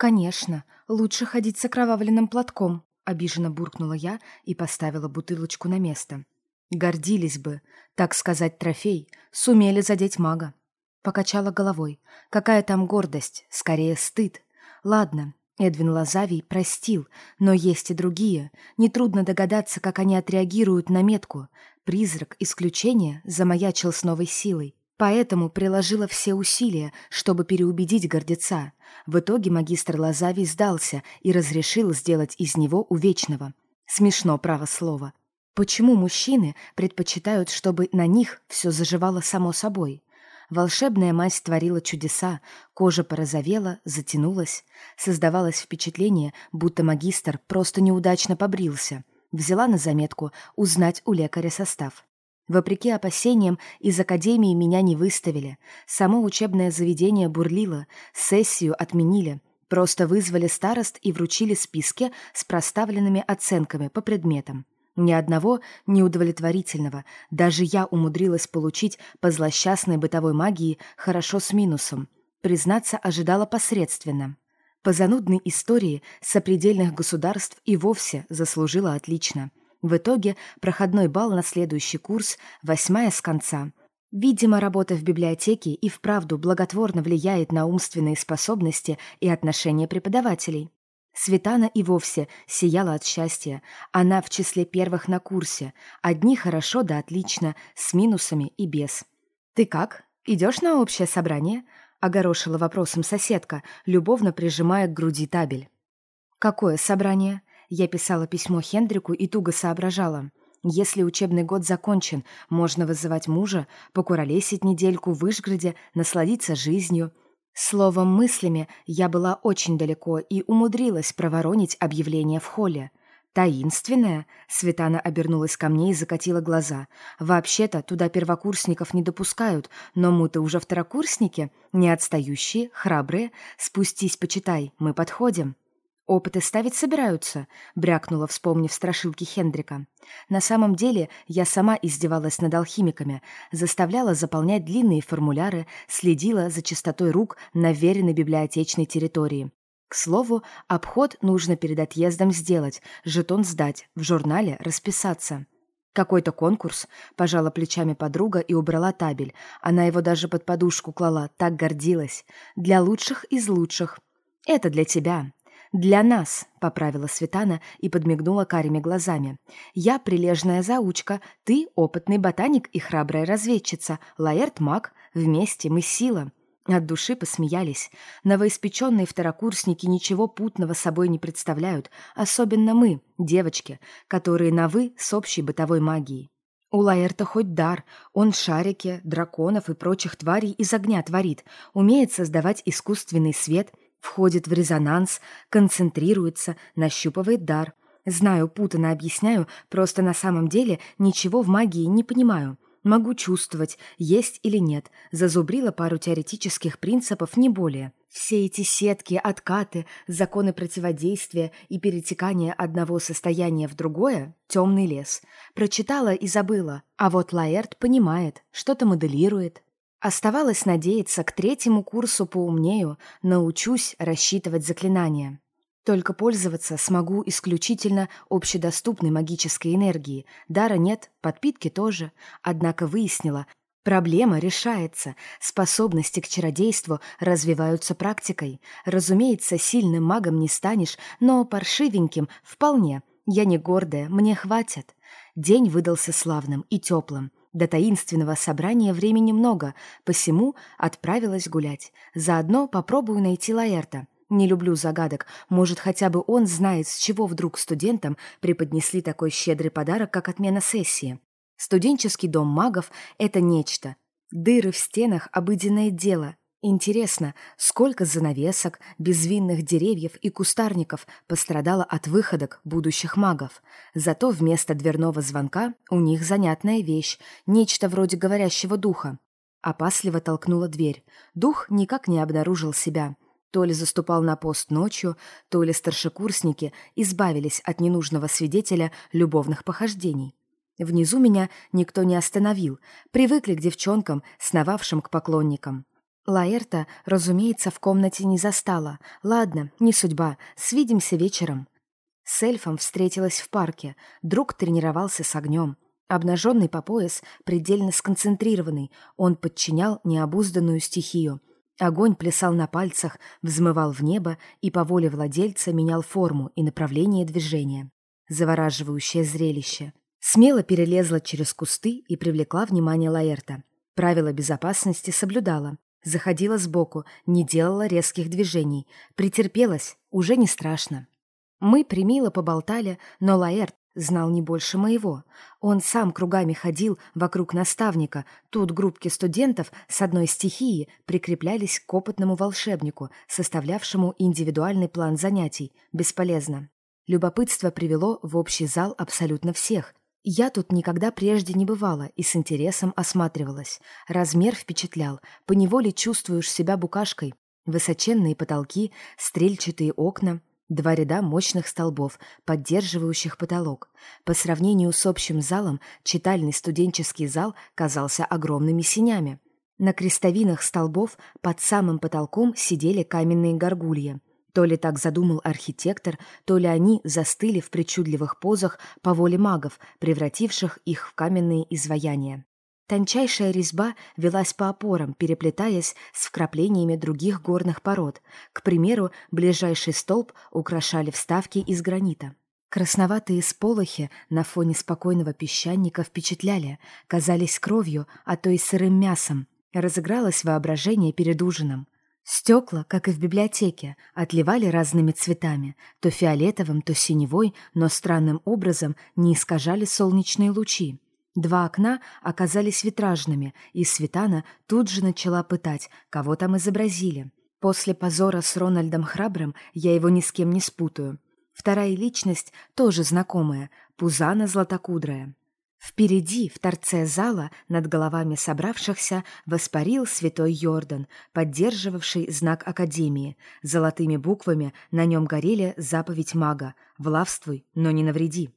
«Конечно, лучше ходить с окровавленным платком», — обиженно буркнула я и поставила бутылочку на место. «Гордились бы, так сказать, трофей, сумели задеть мага». Покачала головой. «Какая там гордость, скорее стыд. Ладно, Эдвин Лазавий простил, но есть и другие. Нетрудно догадаться, как они отреагируют на метку. Призрак исключения замаячил с новой силой. Поэтому приложила все усилия, чтобы переубедить гордеца. В итоге магистр Лазавий сдался и разрешил сделать из него увечного. Смешно, право слово. Почему мужчины предпочитают, чтобы на них все заживало само собой? Волшебная мазь творила чудеса, кожа порозовела, затянулась. Создавалось впечатление, будто магистр просто неудачно побрился. Взяла на заметку узнать у лекаря состав. Вопреки опасениям, из академии меня не выставили. Само учебное заведение бурлило, сессию отменили. Просто вызвали старост и вручили списки с проставленными оценками по предметам. Ни одного неудовлетворительного. Даже я умудрилась получить по злосчастной бытовой магии хорошо с минусом. Признаться, ожидала посредственно. По занудной истории сопредельных государств и вовсе заслужила отлично. В итоге проходной бал на следующий курс, восьмая с конца. Видимо, работа в библиотеке и вправду благотворно влияет на умственные способности и отношения преподавателей. Светана и вовсе сияла от счастья. Она в числе первых на курсе. Одни хорошо да отлично, с минусами и без. «Ты как? Идешь на общее собрание?» — огорошила вопросом соседка, любовно прижимая к груди табель. «Какое собрание?» Я писала письмо Хендрику и туго соображала. Если учебный год закончен, можно вызывать мужа, покуролесить недельку в Вышгороде, насладиться жизнью. Словом, мыслями я была очень далеко и умудрилась проворонить объявление в холле. «Таинственная?» — Светана обернулась ко мне и закатила глаза. «Вообще-то туда первокурсников не допускают, но мы-то уже второкурсники, не отстающие, храбрые. Спустись, почитай, мы подходим». «Опыты ставить собираются», — брякнула, вспомнив страшилки Хендрика. «На самом деле я сама издевалась над алхимиками, заставляла заполнять длинные формуляры, следила за чистотой рук на веренной библиотечной территории. К слову, обход нужно перед отъездом сделать, жетон сдать, в журнале расписаться». «Какой-то конкурс», — пожала плечами подруга и убрала табель. Она его даже под подушку клала, так гордилась. «Для лучших из лучших». «Это для тебя», «Для нас», — поправила Светана и подмигнула карими глазами. «Я прилежная заучка, ты опытный ботаник и храбрая разведчица, Лаэрт маг, вместе мы сила». От души посмеялись. Новоиспеченные второкурсники ничего путного собой не представляют, особенно мы, девочки, которые на «вы» с общей бытовой магией. У Лаэрта хоть дар, он шарики, драконов и прочих тварей из огня творит, умеет создавать искусственный свет Входит в резонанс, концентрируется, нащупывает дар. Знаю, путано объясняю, просто на самом деле ничего в магии не понимаю. Могу чувствовать, есть или нет. Зазубрила пару теоретических принципов, не более. Все эти сетки, откаты, законы противодействия и перетекания одного состояния в другое — темный лес. Прочитала и забыла, а вот Лаэрт понимает, что-то моделирует. Оставалось надеяться, к третьему курсу поумнею, научусь рассчитывать заклинания. Только пользоваться смогу исключительно общедоступной магической энергией. Дара нет, подпитки тоже. Однако выяснила, Проблема решается, способности к чародейству развиваются практикой. Разумеется, сильным магом не станешь, но паршивеньким вполне. Я не гордая, мне хватит. День выдался славным и теплым. До таинственного собрания времени много, посему отправилась гулять. Заодно попробую найти Лаэрта. Не люблю загадок. Может, хотя бы он знает, с чего вдруг студентам преподнесли такой щедрый подарок, как отмена сессии. Студенческий дом магов — это нечто. Дыры в стенах — обыденное дело. Интересно, сколько занавесок, безвинных деревьев и кустарников пострадало от выходок будущих магов. Зато вместо дверного звонка у них занятная вещь, нечто вроде говорящего духа. Опасливо толкнула дверь. Дух никак не обнаружил себя — то ли заступал на пост ночью, то ли старшекурсники избавились от ненужного свидетеля любовных похождений. Внизу меня никто не остановил, привыкли к девчонкам, сновавшим к поклонникам. Лаэрта, разумеется, в комнате не застала. Ладно, не судьба, свидимся вечером. С эльфом встретилась в парке, друг тренировался с огнем. Обнаженный по пояс, предельно сконцентрированный, он подчинял необузданную стихию — Огонь плясал на пальцах, взмывал в небо и по воле владельца менял форму и направление движения. Завораживающее зрелище. Смело перелезла через кусты и привлекла внимание Лаэрта. Правила безопасности соблюдала. Заходила сбоку, не делала резких движений. Претерпелась, уже не страшно. Мы примило поболтали, но Лаэрт Знал не больше моего. Он сам кругами ходил вокруг наставника. Тут группки студентов с одной стихии прикреплялись к опытному волшебнику, составлявшему индивидуальный план занятий. Бесполезно. Любопытство привело в общий зал абсолютно всех. Я тут никогда прежде не бывала и с интересом осматривалась. Размер впечатлял, поневоле чувствуешь себя букашкой. Высоченные потолки, стрельчатые окна — Два ряда мощных столбов, поддерживающих потолок. По сравнению с общим залом, читальный студенческий зал казался огромными синями. На крестовинах столбов под самым потолком сидели каменные горгульи. То ли так задумал архитектор, то ли они застыли в причудливых позах по воле магов, превративших их в каменные изваяния. Тончайшая резьба велась по опорам, переплетаясь с вкраплениями других горных пород. К примеру, ближайший столб украшали вставки из гранита. Красноватые сполохи на фоне спокойного песчаника впечатляли, казались кровью, а то и сырым мясом. Разыгралось воображение перед ужином. Стекла, как и в библиотеке, отливали разными цветами, то фиолетовым, то синевой, но странным образом не искажали солнечные лучи. Два окна оказались витражными, и Светана тут же начала пытать, кого там изобразили. После позора с Рональдом Храбрым я его ни с кем не спутаю. Вторая личность тоже знакомая, Пузана Златокудрая. Впереди, в торце зала, над головами собравшихся, воспарил святой Йордан, поддерживавший знак Академии. Золотыми буквами на нем горели заповедь мага «Влавствуй, но не навреди».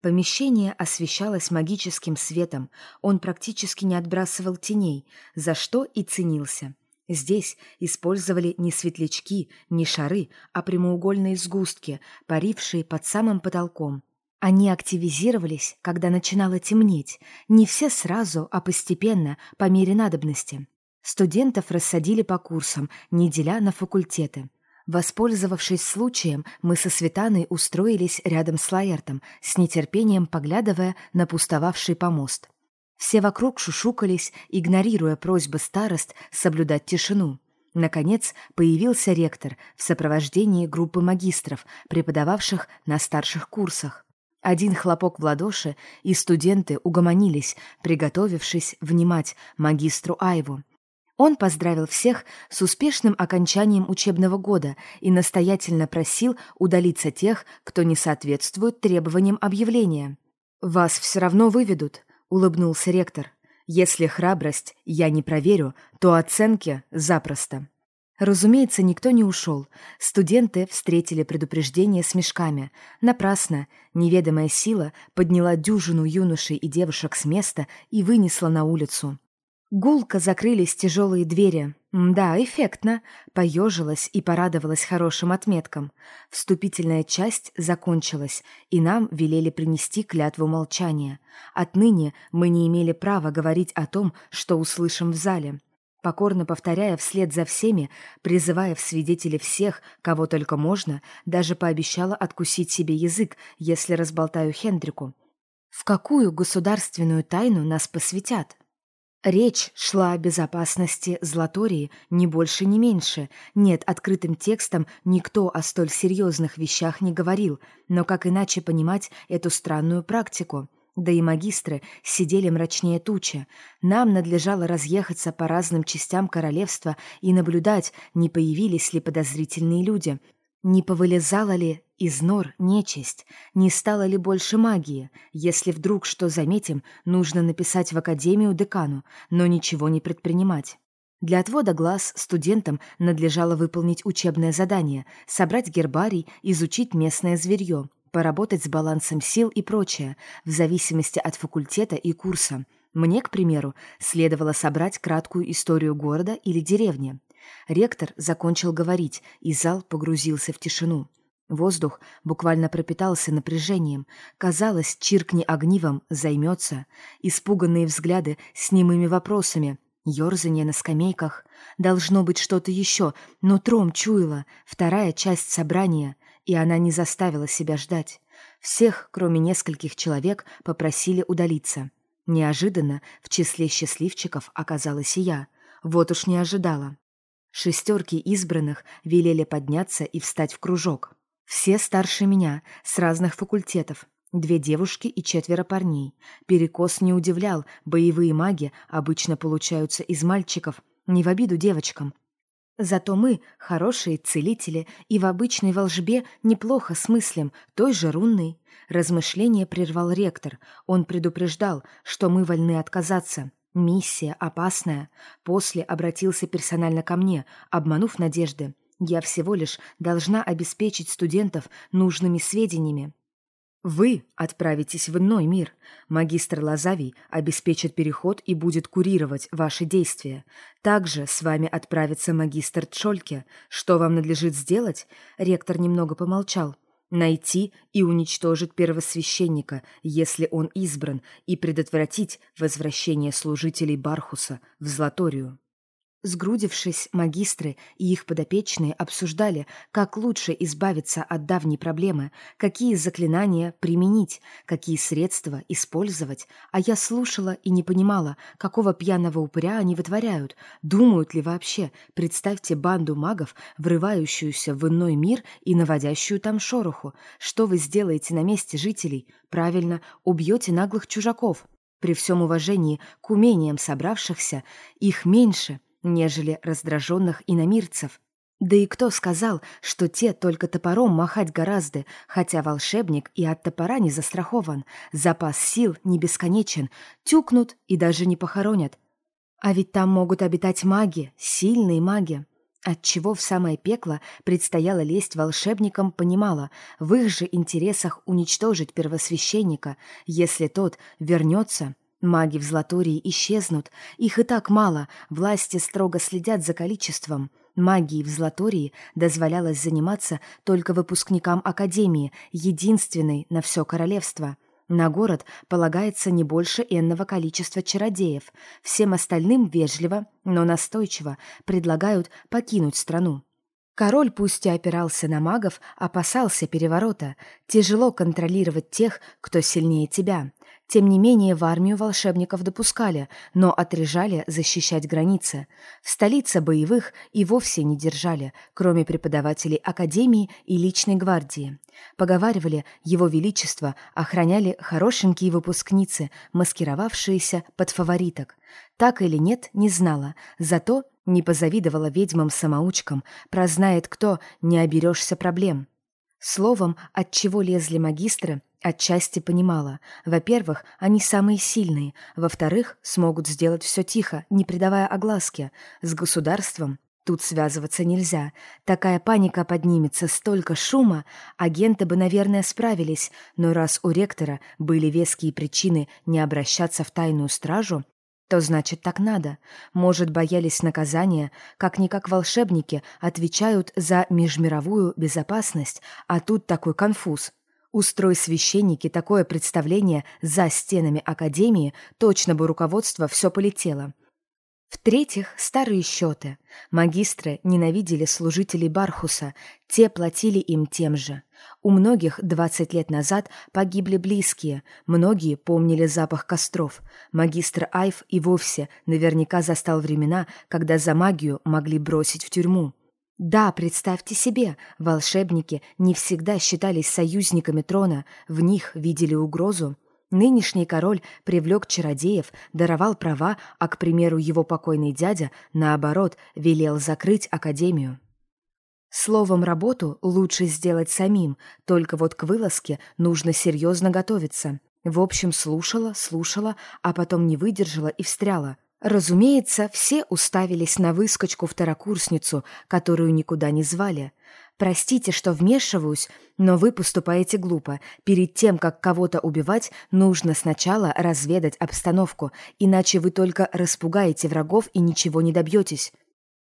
Помещение освещалось магическим светом, он практически не отбрасывал теней, за что и ценился. Здесь использовали не светлячки, не шары, а прямоугольные сгустки, парившие под самым потолком. Они активизировались, когда начинало темнеть, не все сразу, а постепенно, по мере надобности. Студентов рассадили по курсам, не деля на факультеты. Воспользовавшись случаем, мы со Светаной устроились рядом с Лаэртом, с нетерпением поглядывая на пустовавший помост. Все вокруг шушукались, игнорируя просьбы старост соблюдать тишину. Наконец появился ректор в сопровождении группы магистров, преподававших на старших курсах. Один хлопок в ладоши, и студенты угомонились, приготовившись внимать магистру Айву. Он поздравил всех с успешным окончанием учебного года и настоятельно просил удалиться тех, кто не соответствует требованиям объявления. «Вас все равно выведут», — улыбнулся ректор. «Если храбрость я не проверю, то оценки запросто». Разумеется, никто не ушел. Студенты встретили предупреждение с мешками. Напрасно. Неведомая сила подняла дюжину юношей и девушек с места и вынесла на улицу. Гулко закрылись тяжелые двери. Да, эффектно. Поежилась и порадовалась хорошим отметкам. Вступительная часть закончилась, и нам велели принести клятву молчания. Отныне мы не имели права говорить о том, что услышим в зале. Покорно повторяя вслед за всеми, призывая в свидетели всех, кого только можно, даже пообещала откусить себе язык, если разболтаю Хендрику. В какую государственную тайну нас посвятят? Речь шла о безопасности Златории не больше, не меньше. Нет, открытым текстом никто о столь серьезных вещах не говорил, но как иначе понимать эту странную практику? Да и магистры сидели мрачнее тучи. Нам надлежало разъехаться по разным частям королевства и наблюдать, не появились ли подозрительные люди, не повылезала ли из нор нечисть, не стало ли больше магии. Если вдруг что заметим, нужно написать в академию декану, но ничего не предпринимать. Для отвода глаз студентам надлежало выполнить учебное задание, собрать гербарий, изучить местное зверье, поработать с балансом сил и прочее, в зависимости от факультета и курса. Мне, к примеру, следовало собрать краткую историю города или деревни. Ректор закончил говорить, и зал погрузился в тишину. Воздух буквально пропитался напряжением. Казалось, чиркни огнивом, займется. Испуганные взгляды с немыми вопросами. Ёрзание на скамейках. Должно быть что-то еще, но тром чуяла. Вторая часть собрания. И она не заставила себя ждать. Всех, кроме нескольких человек, попросили удалиться. Неожиданно в числе счастливчиков оказалась и я. Вот уж не ожидала. Шестерки избранных велели подняться и встать в кружок. Все старше меня, с разных факультетов. Две девушки и четверо парней. Перекос не удивлял, боевые маги обычно получаются из мальчиков, не в обиду девочкам. Зато мы хорошие целители и в обычной волжбе неплохо смыслим, той же рунной. Размышление прервал ректор. Он предупреждал, что мы вольны отказаться. Миссия опасная. После обратился персонально ко мне, обманув надежды. Я всего лишь должна обеспечить студентов нужными сведениями. Вы отправитесь в иной мир. Магистр Лазавий обеспечит переход и будет курировать ваши действия. Также с вами отправится магистр Чольке. Что вам надлежит сделать? Ректор немного помолчал найти и уничтожить первосвященника, если он избран, и предотвратить возвращение служителей Бархуса в Златорию. Сгрудившись, магистры и их подопечные обсуждали, как лучше избавиться от давней проблемы, какие заклинания применить, какие средства использовать, а я слушала и не понимала, какого пьяного упыря они вытворяют, думают ли вообще, представьте банду магов, врывающуюся в иной мир и наводящую там шороху. Что вы сделаете на месте жителей? Правильно, убьете наглых чужаков. При всем уважении к умениям собравшихся, их меньше – нежели раздраженных иномирцев. Да и кто сказал, что те только топором махать гораздо, хотя волшебник и от топора не застрахован, запас сил не бесконечен, тюкнут и даже не похоронят. А ведь там могут обитать маги, сильные маги. Отчего в самое пекло предстояло лезть волшебникам, понимала, в их же интересах уничтожить первосвященника, если тот вернется Маги в Златории исчезнут, их и так мало, власти строго следят за количеством. Магии в Златории дозволялось заниматься только выпускникам Академии, единственной на все королевство. На город полагается не больше энного количества чародеев. Всем остальным вежливо, но настойчиво предлагают покинуть страну. Король пусть и опирался на магов, опасался переворота. Тяжело контролировать тех, кто сильнее тебя. Тем не менее, в армию волшебников допускали, но отрежали защищать границы. В столице боевых и вовсе не держали, кроме преподавателей академии и личной гвардии. Поговаривали, его величество охраняли хорошенькие выпускницы, маскировавшиеся под фавориток. Так или нет, не знала, зато не позавидовала ведьмам-самоучкам, прознает кто, не оберешься проблем. Словом, от чего лезли магистры, отчасти понимала. Во-первых, они самые сильные. Во-вторых, смогут сделать все тихо, не придавая огласки. С государством тут связываться нельзя. Такая паника поднимется, столько шума. Агенты бы, наверное, справились, но раз у ректора были веские причины не обращаться в тайную стражу, то значит так надо. Может, боялись наказания, как-никак волшебники отвечают за межмировую безопасность, а тут такой конфуз. Устрой священники такое представление за стенами Академии, точно бы руководство все полетело. В-третьих, старые счеты. Магистры ненавидели служителей Бархуса, те платили им тем же. У многих 20 лет назад погибли близкие, многие помнили запах костров. Магистр Айв и вовсе наверняка застал времена, когда за магию могли бросить в тюрьму. Да, представьте себе, волшебники не всегда считались союзниками трона, в них видели угрозу. Нынешний король привлек чародеев, даровал права, а, к примеру, его покойный дядя, наоборот, велел закрыть академию. Словом, работу лучше сделать самим, только вот к вылазке нужно серьезно готовиться. В общем, слушала, слушала, а потом не выдержала и встряла. Разумеется, все уставились на выскочку-второкурсницу, которую никуда не звали — Простите, что вмешиваюсь, но вы поступаете глупо. Перед тем, как кого-то убивать, нужно сначала разведать обстановку, иначе вы только распугаете врагов и ничего не добьетесь.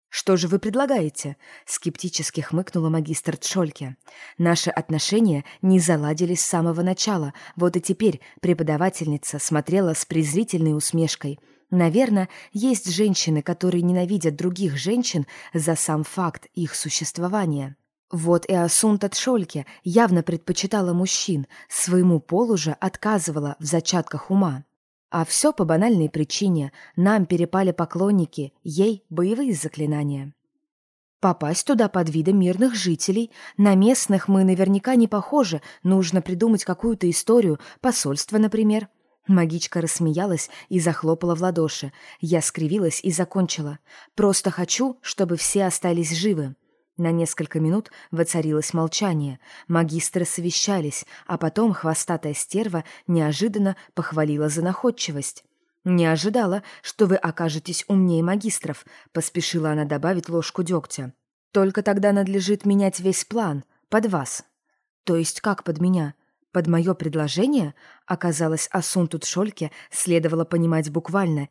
«Что же вы предлагаете?» — скептически хмыкнула магистр Тшольке. «Наши отношения не заладились с самого начала, вот и теперь преподавательница смотрела с презрительной усмешкой. Наверное, есть женщины, которые ненавидят других женщин за сам факт их существования». Вот и Асунта Тшольке явно предпочитала мужчин, своему полу же отказывала в зачатках ума. А все по банальной причине. Нам перепали поклонники, ей боевые заклинания. Попасть туда под видом мирных жителей. На местных мы наверняка не похожи, нужно придумать какую-то историю, посольство, например. Магичка рассмеялась и захлопала в ладоши. Я скривилась и закончила. Просто хочу, чтобы все остались живы. На несколько минут воцарилось молчание. Магистры совещались, а потом хвостатая стерва неожиданно похвалила за находчивость. «Не ожидала, что вы окажетесь умнее магистров», — поспешила она добавить ложку дегтя. «Только тогда надлежит менять весь план, под вас». «То есть как под меня?» «Под мое предложение?» Оказалось, Асунту Тшольке следовало понимать буквально.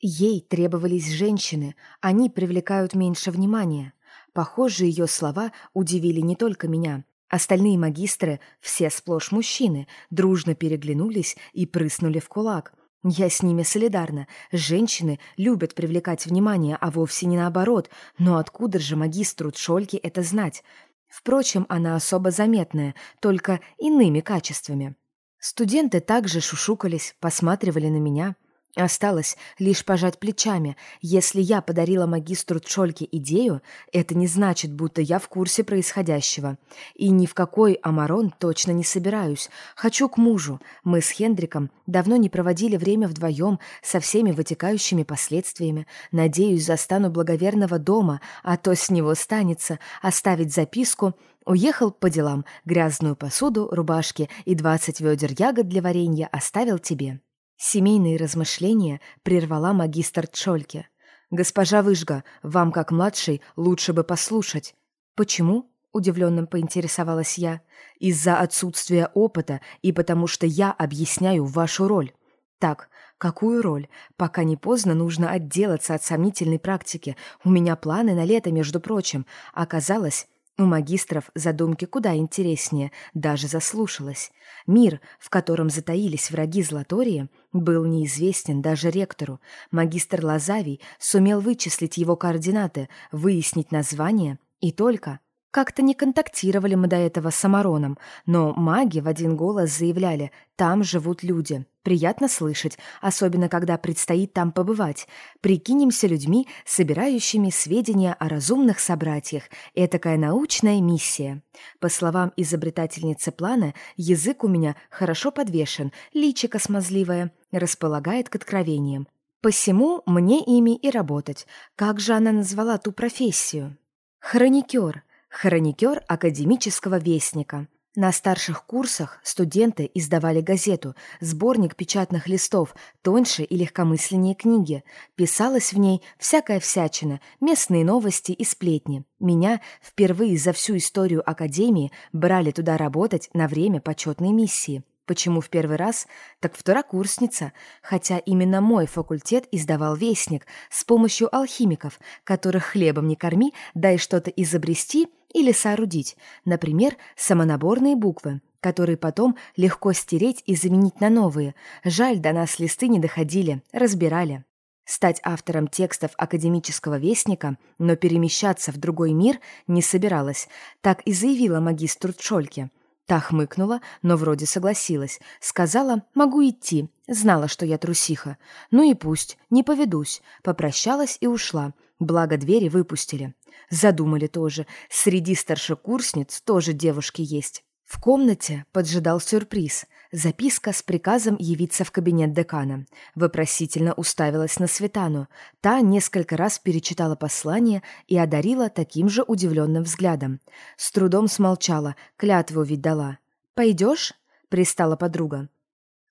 Ей требовались женщины, они привлекают меньше внимания. Похоже, ее слова удивили не только меня. Остальные магистры, все сплошь мужчины, дружно переглянулись и прыснули в кулак. Я с ними солидарна. Женщины любят привлекать внимание, а вовсе не наоборот. Но откуда же магистру Тшольке это знать? Впрочем, она особо заметная, только иными качествами. Студенты также шушукались, посматривали на меня — Осталось лишь пожать плечами. Если я подарила магистру Чольке идею, это не значит, будто я в курсе происходящего. И ни в какой Амарон точно не собираюсь. Хочу к мужу. Мы с Хендриком давно не проводили время вдвоем со всеми вытекающими последствиями. Надеюсь, застану благоверного дома, а то с него станется оставить записку Уехал по делам, грязную посуду, рубашки и двадцать ведер ягод для варенья оставил тебе. Семейные размышления прервала магистр Чольке. «Госпожа Выжга, вам, как младший, лучше бы послушать». «Почему?» — удивленным поинтересовалась я. «Из-за отсутствия опыта и потому что я объясняю вашу роль». «Так, какую роль? Пока не поздно, нужно отделаться от сомнительной практики. У меня планы на лето, между прочим. Оказалось, у магистров задумки куда интереснее, даже заслушалась. Мир, в котором затаились враги Златории, был неизвестен даже ректору. Магистр Лазавий сумел вычислить его координаты, выяснить название и только... Как-то не контактировали мы до этого с Амароном, но маги в один голос заявляли, там живут люди. Приятно слышать, особенно когда предстоит там побывать. Прикинемся людьми, собирающими сведения о разумных собратьях. Этакая научная миссия. По словам изобретательницы плана, язык у меня хорошо подвешен, личико смазливое, располагает к откровениям. Посему мне ими и работать. Как же она назвала ту профессию? Хроникер. Хроникер академического вестника. На старших курсах студенты издавали газету, сборник печатных листов, тоньше и легкомысленнее книги. Писалась в ней всякая всячина, местные новости и сплетни. Меня впервые за всю историю Академии брали туда работать на время почетной миссии. Почему в первый раз? Так второкурсница, хотя именно мой факультет издавал вестник с помощью алхимиков, которых хлебом не корми, дай что-то изобрести или соорудить, например, самонаборные буквы, которые потом легко стереть и заменить на новые. Жаль, до нас листы не доходили, разбирали. Стать автором текстов академического вестника, но перемещаться в другой мир не собиралась, так и заявила магистру Тшольке – Та хмыкнула, но вроде согласилась. Сказала, могу идти. Знала, что я трусиха. Ну и пусть, не поведусь. Попрощалась и ушла. Благо двери выпустили. Задумали тоже. Среди старшекурсниц тоже девушки есть. В комнате поджидал сюрприз. Записка с приказом явиться в кабинет декана. Вопросительно уставилась на Светану. Та несколько раз перечитала послание и одарила таким же удивленным взглядом. С трудом смолчала, клятву ведь дала. «Пойдешь?» — пристала подруга.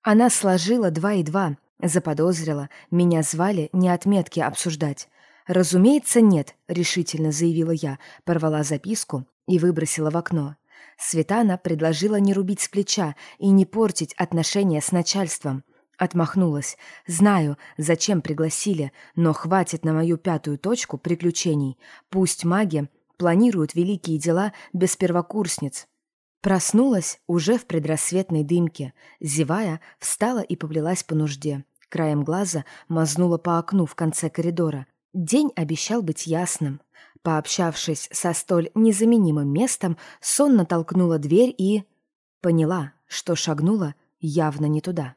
Она сложила два и два, заподозрила. Меня звали не отметки обсуждать. «Разумеется, нет», — решительно заявила я, порвала записку и выбросила в окно. Светана предложила не рубить с плеча и не портить отношения с начальством. Отмахнулась. Знаю, зачем пригласили, но хватит на мою пятую точку приключений. Пусть маги планируют великие дела без первокурсниц. Проснулась уже в предрассветной дымке. Зевая, встала и поплелась по нужде. Краем глаза мазнула по окну в конце коридора. День обещал быть ясным. Пообщавшись со столь незаменимым местом, сонно толкнула дверь и... Поняла, что шагнула явно не туда.